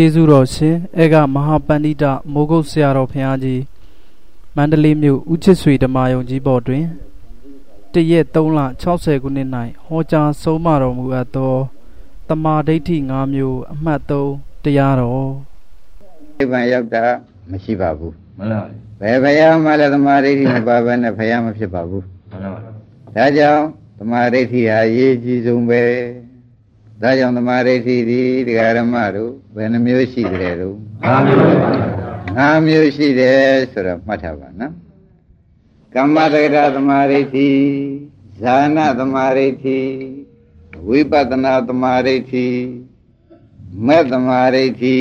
ကျေးဇူးတော်ရှင်အေကမဟာပန္တိတမိုးကုတ်ဆရာတော်ဘုရားကြီးမန္တလေးမြို့ဦးချစ်ဆွေဓမ္မယုံကြီးဘော်တွင်တရက်3လ60ခုနှစ်၌ဟောကြားဆုံးမတော်မူအပ်သောတမာဒိဋ္ဌိ5မျိုးအမှတ်3တရားတော်နိဗ္ဗာန်ရောက်တာမရှိပါဘူးမှန်ပါဘယ်ဘုရားမှလည်းတမာဒိဋ္ဌိမပါဘဲနဲ့ဘုရားမဖြစ်ပါဘူးမှန်ပါဒါကြောင့်တမာဒိဋ္ဌိဟာအရေးကြီးဆုံးပဲ ဒါကြောင့်သမာဓိဋ္ဌိဒီတရားဓမ္မတို့ဘယ်နှမျိုးရှိတယ်တို့၅မျိုးပါ၅မျိုးရှိတယ်ဆိုတော့မှတ်ထားပါနော်ကမ္မတက္ကရာသမာဓိဋ္ဌိဇာနာသမာဓိဋ္ဌိဝိပဿနာသမာဓိဋ္ဌိမဲ့သမာဓိဋ္ဌိ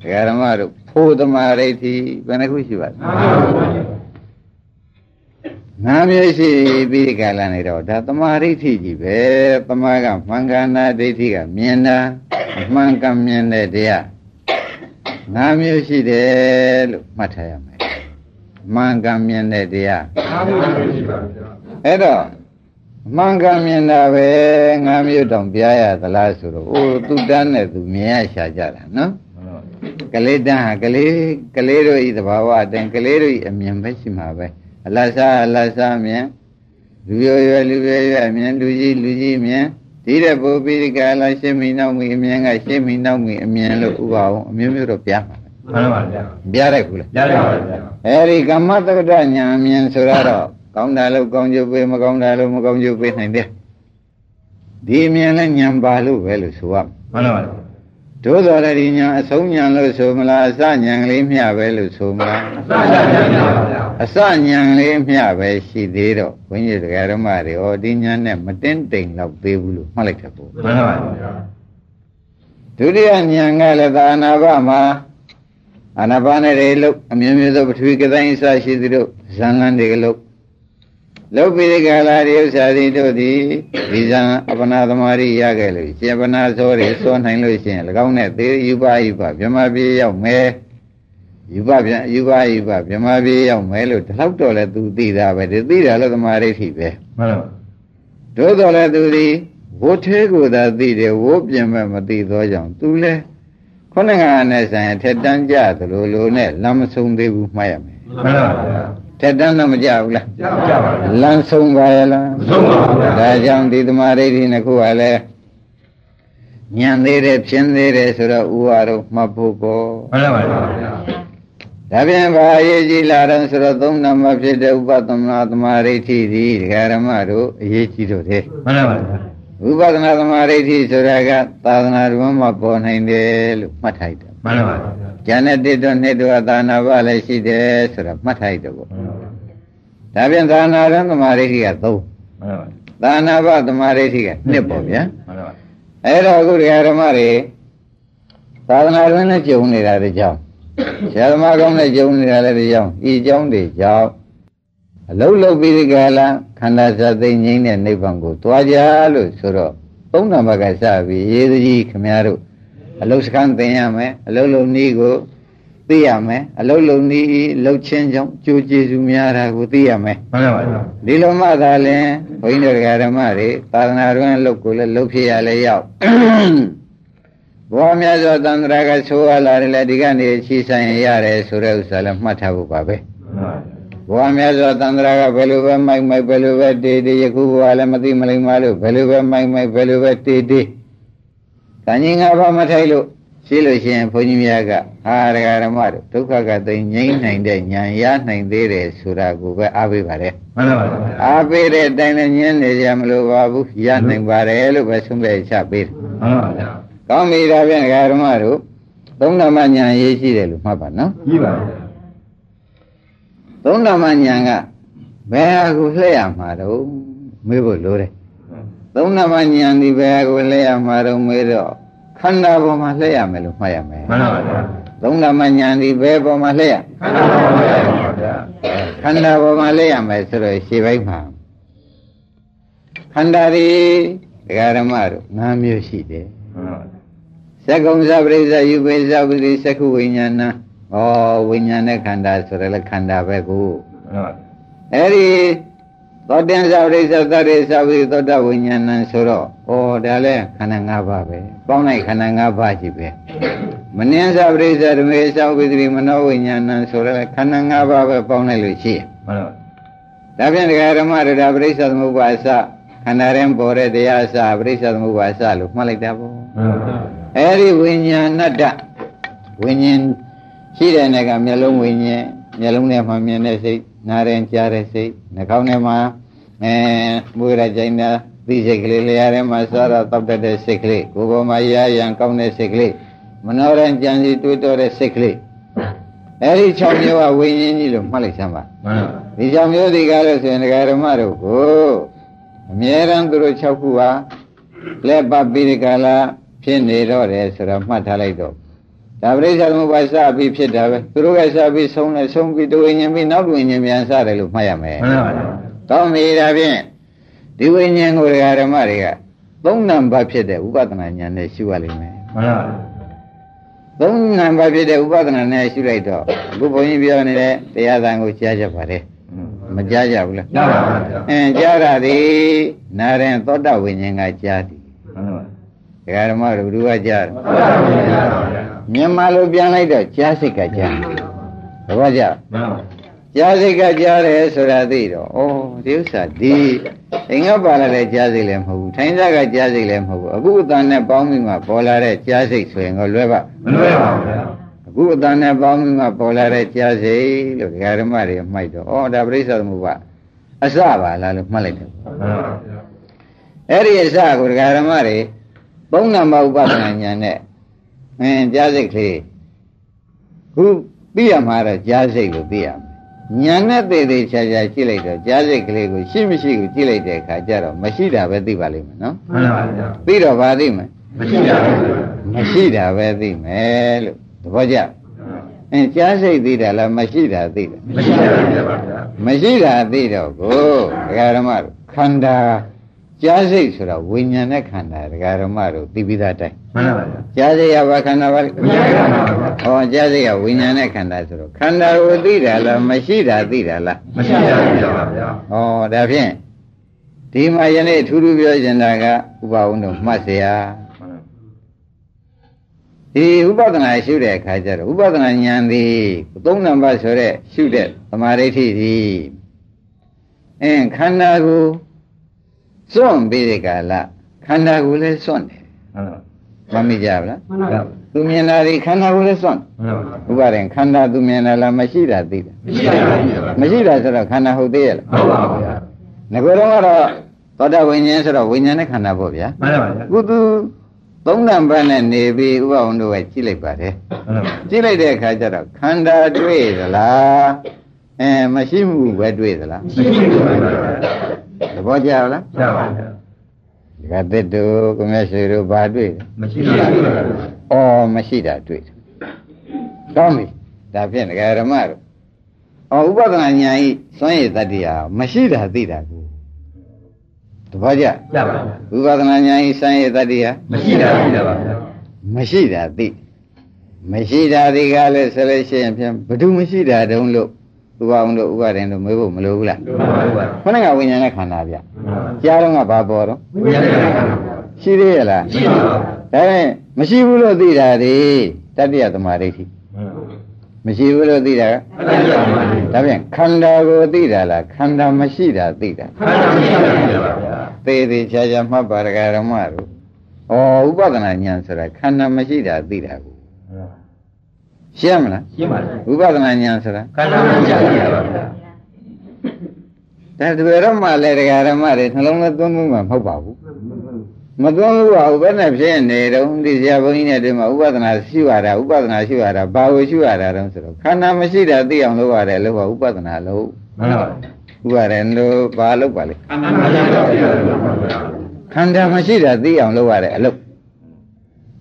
တရားဓမ္မတို့ဖို့သမာဓိဋ္ဌိဘယ်နှခုရှိပါလဲငါမျိုး ရှိပြီးကာလနေတော့ဒါတမာဒိဋ္ဌိကြီးပဲတမာကမှန်ကန်တာဒိဋ္ဌိကမြင်တာမှန်ကန်မြင်တဲ့တရားငါမျိုးရှိတယ်လို့မှတ်ထားရမယ်မှန်ကန်မြင်တဲ့တရားငါမျိုးရှိပါဗျာအဲ့တော့မှန်ကန်မြင်တာပဲငါမျိုးတောင်ပြရသလားဆိုတော့အိုးသူတန်းနဲ့သူမြင်ရရှာကြတာနော်ကလေးတန်းဟာကလေးကလေးတို့ဤသဘာဝအတိုင်းကလေးတို့ဤအမြင်ပဲရှိမှာပဲ အလတ်စားအလတ်စားမြင်လူရွယ်ရွယ်လူရွယ်ရွယ်မြင်လူကြီးလူကြီးမြင်ဒီတဲ့ပုပိရိကလာရှင်းမိနောက်မိအမြင်ကရှင်းမိနောက်မိအမြင်လို့ဥပါအောင်အမျိုးမျိုးတော့ပြမှာမှန်ပါဗျာပြတဲ့ခုလားပြတယ်ပါဗျာအဲဒီကမ္မတက္ကဋညာအမြင်ဆိုတော့ကောင်းတာလို့ကောင်းကျိုးပေးမကောင်းတာလို့မကောင်းကျိုးပေးနိုင်တယ်ဒီအမြင်လည်းညံပါလို့ပဲလို့ဆိုရမှန်ပါဗျာ တို့တော်ရည်ညာအဆုံးညာလို့ဆိုမလားအစညာလေးမျှပဲလို့ဆိုမလားအစညာမျှပါဗျာအစညာလေးမျှပဲရှိသေးတော့ဘုန်းကြီးတရားဓမ္မတွေဟောဒီညာနဲ့မတင်းတိမ်တော့သေးဘူးလို့မှတ်လိုက်တယ်ပေါ့မှန်ပါဗျာဒုတိယညာကလည်းသာနာဘမှာအာနာပါနဲ့တွေလို့အမျိုးမျိုးသောပထဝီကတိုင်းအစရှိသလိုဇန်လန်းတွေကလို့ လုတ်ပိရိကာလာရိဥ္စာတိတို့သည်ဒီဇံအပနာသမารိရခဲ့လို့ရှင်ပနာသောတွေစောနိုင်လို့ရှင်၎င်းနဲ့သေယူပါယူပါမြမပြေရောက်မယ်ယူပါပြန်ယူပါယူပါမြမပြေရောက်မယ်လို့ဒီလောက်တော့လဲသူသိတာပဲဒီသိတာလို့သမာဓိဋ္ဌိပဲမှန်ပါတို့တော်လဲသူသည်ဝိုးသေးကိုသာသိတယ်ဝိုးပြင်မဲ့မသိသောကြောင့်သူလဲခုနကနဲ့ဆိုင်ထက်တန်းကြသလိုလိုနဲ့လမ်းမဆုံးသေးဘူးမှတ်ရမယ်မှန်ပါဗျာ ထက်တန်းတော့မကြဘူးလားကြပါဘူးလမ်းဆုံးပါရဲ့လားဆုံးပါဘူးဒါကြောင့်ဒီသမာဓိဋ္ဌိနှစ်ခုကလည်းညံသေးတယ်ဖြင်းသေးတယ်ဆိုတော့ဥပါတော့မှတ်ဖို့ပေါ့မှန်ပါပါဒါပြန်ဘာအရေးကြီးလာတော့ဆိုတော့သုံးနာမဖြစ်တဲ့ဥပသမနာသမာဓိဋ္ဌိဒီဒကာရမတို့အရေးကြီးတော့တယ်မှန်ပါပါဥပဒနာသမာဓိဋ္ဌိဆိုတာကသာသနာ့ဘုံမှာပေါ်နိုင်တယ်လို့မှတ်ထားတယ် မှန်ပါပါဉာဏ်နဲ့တိတော့နှစ်တော့သာနာဘလည်းရှိတယ်ဆိုတာမှတ်ထားတယ်ပေါ့ဒါပြန်သာနာရသမာဓိဋ္ဌိက3မှန်ပါသာနာဘသမာဓိဋ္ဌိက2ပေါ့ဗျာမှန်ပါအဲ့တော့အခုဒီဓမ္မတွေသာသနာ့ဘုံနဲ့ကြုံနေတာတကြောင်ဆရာသမားကောင်းနဲ့ကြုံနေတာလည်းတကြောင်ဤကြောင်းတွေကြောင့်အလုံးလုံးပြီးဒီကလာခန္ဓာစသိငိမ့်တဲ့နိဗ္ဗာန်ကိုတွားကြလို့ဆိုတော့သုံးနံပါတ်ကစပြီးရေးသကြီးခမည်းတော် အလုတ်စကန်းသင်ရမယ်အလုတ်လုံးနည်းကိုသိရမယ်အလုတ်လုံးနည်းလှုပ်ချင်းကြောင့်ကြိုးကျေစုများတာကိုသိရမယ်မှန်ပါပါဒီလိုမှသာလင်ဘုန်းကြီးတို့ဓမ္မတွေသာသနာ့တွင်လှုပ်ကိုလည်းလှုပ်ဖြစ်ရလဲရောက်ဘောများစွာသံဃာကဆိုရလာတယ်လေဒီကနေ့ချီဆိုင်ရတယ်ဆိုတဲ့ဥစ္စာလည်းမှတ်ထားဖို့ပါပဲဘောများစွာသံဃာကဘယ်လိုပဲမိုက်မိုက်ဘယ်လိုပဲတေးတေးယခုဘဝလည်းမသိမလိမ္မာလို့ဘယ်လိုပဲမိုက်မိုက်ဘယ်လိုပဲတေးတေး။ တန်ကြီးငါဘာမထိုက်လို့ရှိလို့ရှိရင်ဘုန်းကြီးများကဟာဒကာဓမ္မတို့ဒုက္ခကသိငြိမ့်နိုင်တဲ့ဉာဏ်ရနိုင်သေးတယ်ဆိုတာကိုပဲအားပေးပါတယ်။မှန်ပါပါ။အားပေးတဲ့အတိုင်းလည်းညင်းနေကြမလို့ပါဘူး။ရနိုင်ပါတယ်လို့ပဲဆုံးဖြတ်ချပေးတယ်။မှန်ပါပါ။ကောင်းပြီဒါဖြင့်ဒကာဓမ္မတို့သုံးဓမ္မဉာဏ်ရေးရှိတယ်လို့မှတ်ပါနော်။ကြီးပါဗျာ။သုံးဓမ္မဉာဏ်ကဘယ်ဟာကိုလှည့်ရမှာတော့မေးဖို့လိုတယ် သုံးနာမဉာဏ်ဒီဘယ်ကိုလဲရမှာတော့မေးတော့ခန္ဓာပေါ်မှာလှည့်ရမယ်လို့မှတ်ရမယ်မှန်ပါဗျာသုံးနာမဉာဏ်ဒီဘယ်ပေါ်မှာလှည့်ရခန္ဓာပေါ်မှာလှည့်ရပါဗျာခန္ဓာပေါ်မှာလှည့်ရမယ်ဆိုတော့ရှေ့ပိုင်းမှာခန္ဓာဒီဒကာရမတို့၅မျိုးရှိတယ်သက္ကုံသပရိစ္ဆယူပိသပတိသက္ခုဝိညာဏဩဝိညာဉ်နဲ့ခန္ဓာဆိုရလဲခန္ဓာပဲကိုအဲ့ဒီ သောတင်္ဇဝိသသတ္တိသဝိသောတဝိညာဏံဆိုတော့ဩဒါလဲခန္ဓာ၅ပါးပဲပေါင်းလိုက်ခန္ဓာ၅ပါးရှိပဲမနှင်းစာပရိစ္ဆဓမေသောဝိသရိမနောဝိညာဏံဆိုရဲခန္ဓာ၅ပါးပဲပေါင်းလိုက်လို့ရှိရင်မှန်ပါဒါဖြင့်တရားဓမ္မရတာပရိစ္ဆသမုပ္ပါအစခန္ဓာရင်ပေါ်တဲ့တရားအစပရိစ္ဆသမုပ္ပါအစလို့မှတ်လိုက်တာပေါ့မှန်ပါအဲ့ဒီဝိညာဏတ္တဝိညာဉ်ရှိတဲ့နေကမျက်လုံးဝိညာဉ်မျက်လုံးထဲမှာမြင်တဲ့စိတ် နားရင်ကြားတဲ့စိတ်နှာခေါင်းထဲမှာအဲမွေးရကြိုင်တာသိစိတ်ကလေးလျာထဲမှာစားရတောက်တတ်တဲ့စိတ်ကလေးကိုယ်ပေါ်မှာရာရန်ကောင်းတဲ့စိတ်ကလေးမနောရင်ကြံစီတွေးတောတဲ့စိတ်ကလေးအဲ့ဒီ6မျိုးကဝိညာဉ်ကြီးလို့မှတ်လိုက်စမ်းပါမှန်ပါဒီကြောင့်မျိုးဒီကားလို့ဆိုရင်ဒကာဓမ္မတို့ကိုအမြဲတမ်းသူတို့6ခုဟာလက်ပတ်ပြီးဒီကာလဖြစ်နေတော့တယ်ဆိုတော့မှတ်ထားလိုက်တော့ ဒါပရိစ္ဆေသမုပ္ပါစပြီးဖြစ်တာပဲသူတို့ကစပြီးဆုံးလဲဆုံးပြီးတဝိညာဉ်ပြီးနောက်တဝိညာဉ်ပြန်စတယ်လို့မှတ်ရမယ်မှန်ပါကောင်းပြီဒါဖြင့်ဒီဝိညာဉ်ကိုဒကာဓမ္မတွေကသုံးနံပါတ်ဖြစ်တဲ့ဥပဒနာဉာဏ်နဲ့ရှုရလိမ့်မယ်မှန်ပါသုံးနံပါတ်ဖြစ်တဲ့ဥပဒနာနဲ့ရှုလိုက်တော့အခုဘုန်းကြီးပြောနေတဲ့တရားသံကိုကြားကြပါတယ်မကြားကြဘူးလားရပါပါဗျာအင်းကြားရသည်နာရင်သောတာဝိညာဉ်ကကြားသည်မှန်ပါဒကာဓမ္မတို့ဘုရားကြားတယ်မှန်ပါဗျာ မြန်မာလိုပြန်လိုက်တော့ကြားစိတ်ကကြားသဘောကျမှန်ပါကြားစိတ်ကကြားတယ်ဆိုတာသိတော့ဩဒီဥစ္စာဒီအင်္ဂပါလာတဲ့ကြားစိတ်လည်းမဟုတ်ဘူးထိုင်းစားကကြားစိတ်လည်းမဟုတ်ဘူးအခုအတန်နဲ့ပေါင်းပြီးမှပေါ်လာတဲ့ကြားစိတ်ဆိုရင်ကိုလွဲပါမလွယ်ပါဘူးဗျာအခုအတန်နဲ့ပေါင်းပြီးမှပေါ်လာတဲ့ကြားစိတ်လို့ဒကာဓမ္မတွေမှိုက်တော့ဩဒါပြိဿသမုပ္ပါအစပါလားလို့မှတ်လိုက်တယ်မှန်ပါဗျာအဲ့ဒီအစကိုဒကာဓမ္မတွေသုံးနံပါတ်ဥပဒနာဉာဏ်နဲ့ အင်းကြားစိတ်ကလေးခုသိရမှာတော့ကြားစိတ်လို့သိရမယ်ဉာဏ်နဲ့သိသေးချာချာကြည့်လိုက်တော့ကြားစိတ်ကလေးကိုရှိမရှိကိုကြည့်လိုက်တဲ့အခါကျတော့မရှိတာပဲသိပါလိမ့်မယ်နော်မှန်ပါဗျာသိတော့ဘာသိမလဲမရှိပါဘူးဗျာမရှိတာပဲသိမယ်လို့သဘောကျအင်းကြားစိတ်သိတာလားမရှိတာသိတယ်မရှိပါဘူးဗျာမရှိတာသိတော့ကိုဒကာဓမ္မတို့ခန္ဓာ ကြားစိတ်ဆိုတာဝိညာဉ်နဲ့ခန္ဓာဒကာဓမ္မတို့သိပြီးသားတိုင်း မှန်ပါဗျာ ကြားစိတ်ရဘာခန္ဓာပါလဲ ဝိညာဉ်ခန္ဓာပါဗျာ ဟောကြားစိတ်ရဝိညာဉ်နဲ့ခန္ဓာဆိုတော့ခန္ဓာကိုသိတာလားမရှိတာသိတာလား မရှိပါဘူးဗျာ ဟောဒါဖြင့်ဒီမှာယနေ့အထူးထူးပြောချင်တာကဥပဝုံတို့မှတ်เสียဒီဥပဒနာရှုတဲ့အခါကျတော့ဥပဒနာဉာဏ်သည်သုံးနံပါတ်ဆိုတဲ့ရှုတဲ့သမာဓိဋ္ဌိသည်အင်းခန္ဓာကို စွန့်ပြီးတဲ့ကာလခန္ဓာကိုလည်းစွန့်တယ်မှန်ပါမမိကြဘူးလားမှန်ပါသူမြင်တာဒီခန္ဓာကိုလည်းစွန့်မှန်ပါဥပါရင်ခန္ဓာသူမြင်တာလားမရှိတာသိတယ်မရှိပါဘူးဗျာမရှိတာဆိုတော့ခန္ဓာဟုတ်သေးရဲ့လားဟုတ်ပါဘူးဗျာငကိုယ်တော့ကတော့သောတာဝိညာဉ်ဆိုတော့ဝိညာဉ်နဲ့ခန္ဓာပေါ့ဗျာမှန်ပါဗျာကုသသုံးနံပါတ်နဲ့နေပြီးဥပဝန္တို့ကကြည့်လိုက်ပါတယ်မှန်ပါကြည့်လိုက်တဲ့အခါကျတော့ခန္ဓာတွေ့သလား အဲမရှိမှုပဲတွေ့သလားမရှိပါဘူးဗျာသဘောကျလားရပါဗျာဒီကသစ်တို့ကိုမြတ်ဆွေတို့ဘာတွေ့လဲမရှိပါဘူးဗျာအော်မရှိတာတွေ့တယ်ကောင်းပြီဒါဖြင့်ဒကာရမတို့အော်ဥပဒနာညာဤစွန့်ရည်တတ္တိဟာမရှိတာသိတာကိုသဘောကျရပါဗျာဥပဒနာညာဤစွန့်ရည်တတ္တိဟာမရှိတာဘူးဗျာမရှိတာသိမရှိတာဒီကလည်းဆိုလို့ရှိရင်ဖြင့်ဘယ်သူမရှိတာတုံးလို့ ဥပအောင်တို့ဥပဒင်တို့မေးဖို့မလိုဘူးလားမှန်ပါဘူးဗျာခொနကဝိညာဉ်နဲ့ခန္ဓာဗျကြားတော့ကဘာပေါ်တော့ဝိညာဉ်ခန္ဓာရှိသေးရဲ့လားရှိပါဘူးဒါပေမဲ့မရှိဘူးလို့သိတာဒီတတ္တိယသမာဓိဋ္ဌိမရှိဘူးလို့သိတာကမှန်ပါဘူးဒါပြန်ခန္ဓာကိုသိတာလားခန္ဓာမရှိတာသိတာခန္ဓာမရှိပါဘူးဗျာသေသေးချာချာမှတ်ပါဒကာရမတို့ဩဥပဒနာဉာဏ်ဆိုတာခန္ဓာမရှိတာသိတာကို ရှင်းမလားရှင်းပါလားဥပဒနာဉာဏ်ဆိုတာခန္ဓာမရှိပါဘူးဗျာဒါတပည့်တော်မှလည်းဒကာရမတွေနှလုံးသွင်းသွင်းမှာမဟုတ်ပါဘူးမသွင်းဘူးပါဘူးဘယ်နဲ့ဖြစ်နေတုံးဒီဆရာဘုန်းကြီးနဲ့ဒီမှာဥပဒနာရှိရတာဥပဒနာရှိရတာဘာကိုရှိရတာတုံးဆိုတော့ခန္ဓာမရှိတာသိအောင်လုပ်ရတယ်လို့ပါဥပဒနာလို့မှန်ပါဘူးဥပါရလို့ဘာလုပ်ပါလဲခန္ဓာမရှိပါဘူးဗျာခန္ဓာမရှိတာသိအောင်လုပ်ရတဲ့အလုပ်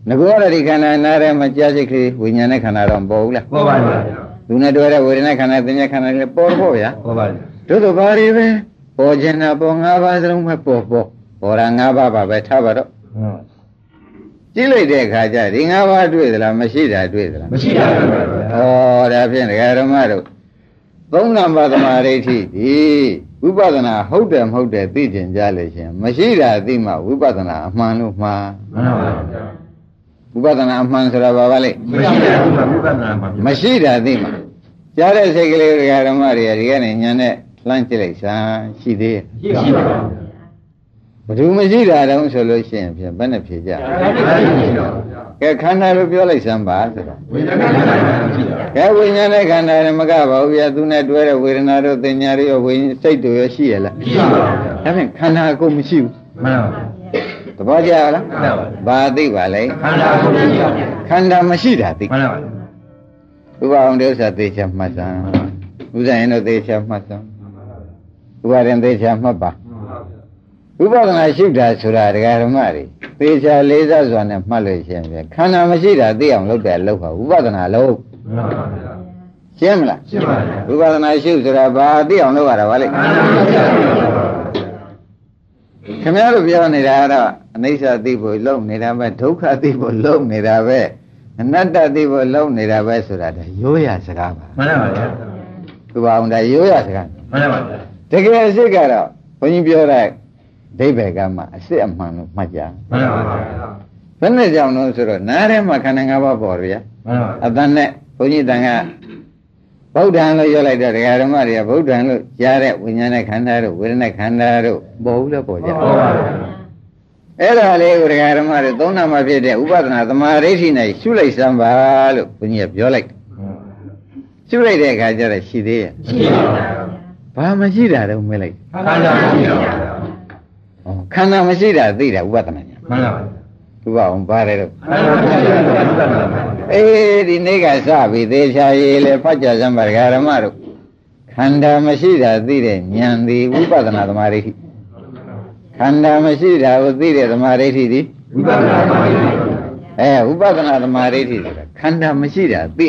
ငကောရဒီခန္ဓာနာထဲမှာကြာစိတ်ကလေးဝိညာဉ်နဲ့ခန္ဓာတော့မပေါ်ဘူးလားပေါ်ပါဗျာသူနဲ့တွဲတဲ့ဝေဒနာခန္ဓာသင်္ညာခန္ဓာလည်းပေါ်တော့ဗျာပေါ်ပါဗျာတို့တော့ဘာတွေပဲပေါ်ခြင်းတာပေါ်၅ပါးစလုံးပဲပေါ်ပေါ်ပေါ်တာ၅ပါးပါပဲထားပါတော့ကြည့်လိုက်တဲ့အခါကျဒီ၅ပါးတွေ့သလားမရှိတာတွေ့သလားမရှိပါဘူးဗျာဩဒါဖြင့်ဒကာဓမ္မတို့သုံးနံပါတ်သမာဓိဋ္ဌိဒီဝိပဿနာဟုတ်တယ်မဟုတ်တယ်သိကျင်ကြလို့ရှင်မရှိတာသိမှဝိပဿနာအမှန်လို့မှားမှန်ပါဗျာ ဒဥပဒနာအမှန်ဆိုတာဘာပါလဲမရှိတဲ့ဥပ္ပဒနာမှာမရှိတာသိမှာကြားတဲ့စိတ်ကလေးတွေကဓမ္မတွေကဒီကနေညာနဲ့လှမ်းကြည့်လိုက်စမ်းရှိသေးရဲ့ရှိပါဘူးဘယ်သူမရှိတာတုံးဆိုလို့ရှိရင်ဖြင့်ဘယ်နဲ့ဖြေကြရှိတော့ကဲခန္ဓာလို့ပြောလိုက်စမ်းပါဆိုတော့ဝိညာဉ်ကရှိတော့ကဲဝိညာဉ်နဲ့ခန္ဓာနဲ့မကပါဘူးဗျာသူနဲ့တွဲတဲ့ဝေဒနာတို့သင်ညာတွေရောဝိညာဉ်စိတ်တို့ရောရှိရလားရှိပါဘူးဒါဖြင့်ခန္ဓာကိုမရှိဘူးမှန်ပါ သဘောကျလားမှန်ပါဘာသိပါလဲခန္ဓာကိုရှိပါခန္ဓာမရှိတာသိမှန်ပါဥပအောင်ဒုစရသေချာမှတ်စမ်းဥဇာရင်တို့သေချာမှတ်စမ်းဥပါရင်သေချာမှတ်ပါဥပဒနာရှိတာဆိုတာဒကာဓမ္မတွေသေချာလေးစားစွာနဲ့မှတ်လို့ရှိရင်ဖြင့်ခန္ဓာမရှိတာသိအောင်လုပ်တယ်လုပ်ပါဥပဒနာလုပ်မှန်ပါရှင်းမလားရှိပါဘူးဥပဒနာရှိဆိုတာဘာသိအောင်လုပ်ရတာဗါလေခန္ဓာမရှိပါဘူးခင်ဗျားတို့ပြောနေတာကတော့ အနိစ္စသိဖို့လုံနေတာပဲဒုက္ခသိဖို့လုံနေတာပဲအနတ္တသိဖို့လုံနေတာပဲဆိုတာဒါရိုးရစကားပါမှန်ပါဗျာဥပအောင်ဒါရိုးရစကားမှန်ပါဗျာတကယ်အစ်စ်ကတော့ဘုန်းကြီးပြောတဲ့ဒိဗ္ဗေကမှာအစ်စ်အမှန်လို့မှတ်ကြမှန်ပါဗျာဘယ်နဲ့ကြောင့်လို့ဆိုတော့နားထဲမှာခန္ဓာ၅ပါးပေါ်ရမှန်ပါအတန်နဲ့ဘုန်းကြီးတန်ကဗုဒ္ဓံလို့ပြောလိုက်တော့ဒကာဓမ္မတွေကဗုဒ္ဓံလို့ကြားတဲ့ဝိညာဉ်နဲ့ခန္ဓာတို့ဝေဒနာခန္ဓာတို့ပေါ်ဘူးလားပေါ်ကြဟုတ်ပါဗျာ အဲ့ဒါလေးကိုဒကာဓမ္မတွေသုံးနာမှာဖြစ်တဲ့ဥပဒနာသမာဓိဋ္ဌိနဲ့ရှုလိုက်စမ်းပါလို့ဘုန်းကြီးကပြောလိုက်တယ်ရှုလိုက်တဲ့အခါကျတော့ရှိသေးရဲ့ရှိပါဗျာဘာမရှိတာတော့မေးလိုက်ခန္ဓာမရှိပါဘူးဩခန္ဓာမရှိတာသိတာဥပဒနာညာမှန်ပါဗျာသူကအောင်ပါတယ်တော့ခန္ဓာမရှိပါဘူးမှန်ပါဗျာအေးဒီနေ့ကစပြီသေချာရေးလေဖတ်ကြစမ်းပါဒကာဓမ္မတို့ခန္ဓာမရှိတာသိတဲ့ဉာဏ်သည်ဥပဒနာသမာဓိဋ္ဌိ ခန္ဓာမရှိတာကိုသိတဲ့သမာဓိဋ္ဌိသည်ဝိပဿနာပါဗျာအဲဥပဒနာသမာဓိဋ္ဌိဆိုတာခန္ဓာမရှိတာသိ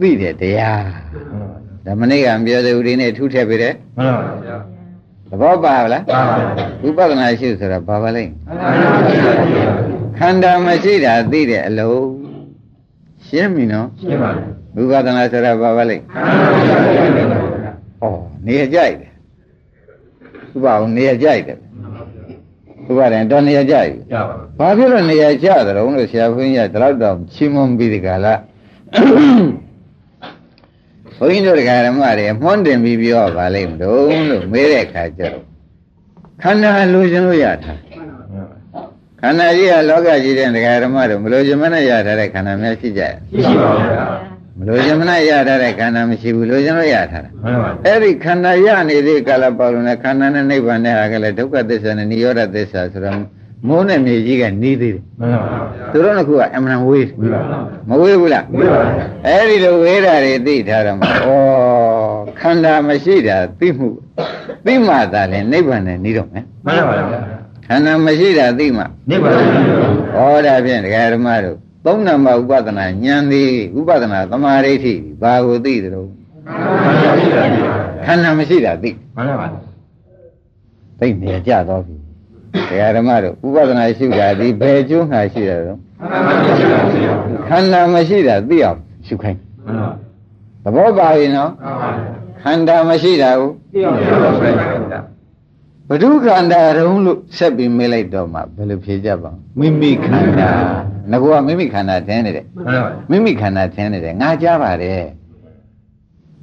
သိတဲ့တရားဓမ္မနေ့ကပြောတဲ့ဦးဒီနေ့ထူးထည့်ပြီတဲ့မှန်ပါဗျာသဘောပါလားပါပါဗျာဥပဒနာရှိဆိုတာဘာပါလဲခန္ဓာမရှိပါဘူးခန္ဓာမရှိတာသိတဲ့အလုံးရှင်းပြီနော်ရှင်းပါပြီဥပဒနာဆိုတာဘာပါလဲခန္ဓာမရှိပါဘူးဩနေရာကြိုက်တယ်ဥပအောင်နေရာကြိုက်တယ် ဥပဒန်တော့နေရာကြိုက်ပြီရပါဘာဖြစ်လို့နေရာကျတယ်တော့လို့ဆရာဘုန်းကြီးကဒီတော့တော့ချီးမွမ်းပြီးဒီကလာဘုန်းကြီးတို့ဒကာဓမ္မတွေမွန်းတင်ပြီးပြောပါလိမ့်မလို့လို့မေးတဲ့အခါကျတော့ခန္ဓာလိုချင်လို့ရတာခန္ဓာကြီးကလောကကြီးတဲ့ဒကာဓမ္မတို့မလို့ဇမနဲ့ရထားတဲ့ခန္ဓာများရှိကြရဲ့ရှိပါဘူး ဗျာမလို့ဇမနဲ့ရထားတဲ့ခန္ဓာမရှိဘူးလို့ဇမလို့ရထားတာမှန်ပါဗျာအဲ့ဒီခန္ဓာရနေတဲ့ကာလပေါလုံးနဲ့ခန္ဓာနဲ့နိဗ္ဗာန်နဲ့ဟာကလည်းဒုက္ခသစ္စာနဲ့និရောဓသစ္စာဆိုတော့မိုးနဲ့မြေကြီးကနီးသေးတယ်မှန်ပါဗျာသူတို့ကကအမှန်ဝေးဝိပါဒမဝေးဘူးလားဝိပါဒအဲ့ဒီလိုဝေးတာတွေသိထားတော့မှဩခန္ဓာမရှိတာသိမှုသိမှသာလဲနိဗ္ဗာန်နဲ့နီးတော့မယ်မှန်ပါဗျာခန္ဓာမရှိတာသိမှနိဗ္ဗာန်ရှိပါဘူးဩဒါဖြင့်ဒကာဓမ္မတို့ သုံးနံပါတ်ဥပဒနာဉာဏ်သည်ဥပဒနာသမာဓိဋ္ဌိဘာကိုသိသလဲခန္ဓာမရှိတာဒီပါခန္ဓာမရှိတာသိမှန်ပါဗျာသိနေရကြတော့ပြီဒကာဓမ္မတို့ဥပဒနာရှိတာဒီဘယ်ကျိုးငါရှိတာတော့ခန္ဓာမရှိတာဒီပါခန္ဓာမရှိတာသိအောင်ရှုခိုင်းမှန်ပါသဘောပါပြီနော်မှန်ပါခန္ဓာမရှိတာကိုဒီအောင်ပြောပါဗျာ ဘုဒ္ဓခန္ဓာတုံးလို့ဆက်ပြီးမေးလိုက်တော့မှဘယ်လိုဖြေကြပါ့မိမိခန္ဓာငါကမိမိခန္ဓာထင်းနေတယ်မှန်ပါမိမိခန္ဓာထင်းနေတယ်ငါကြားပါတယ်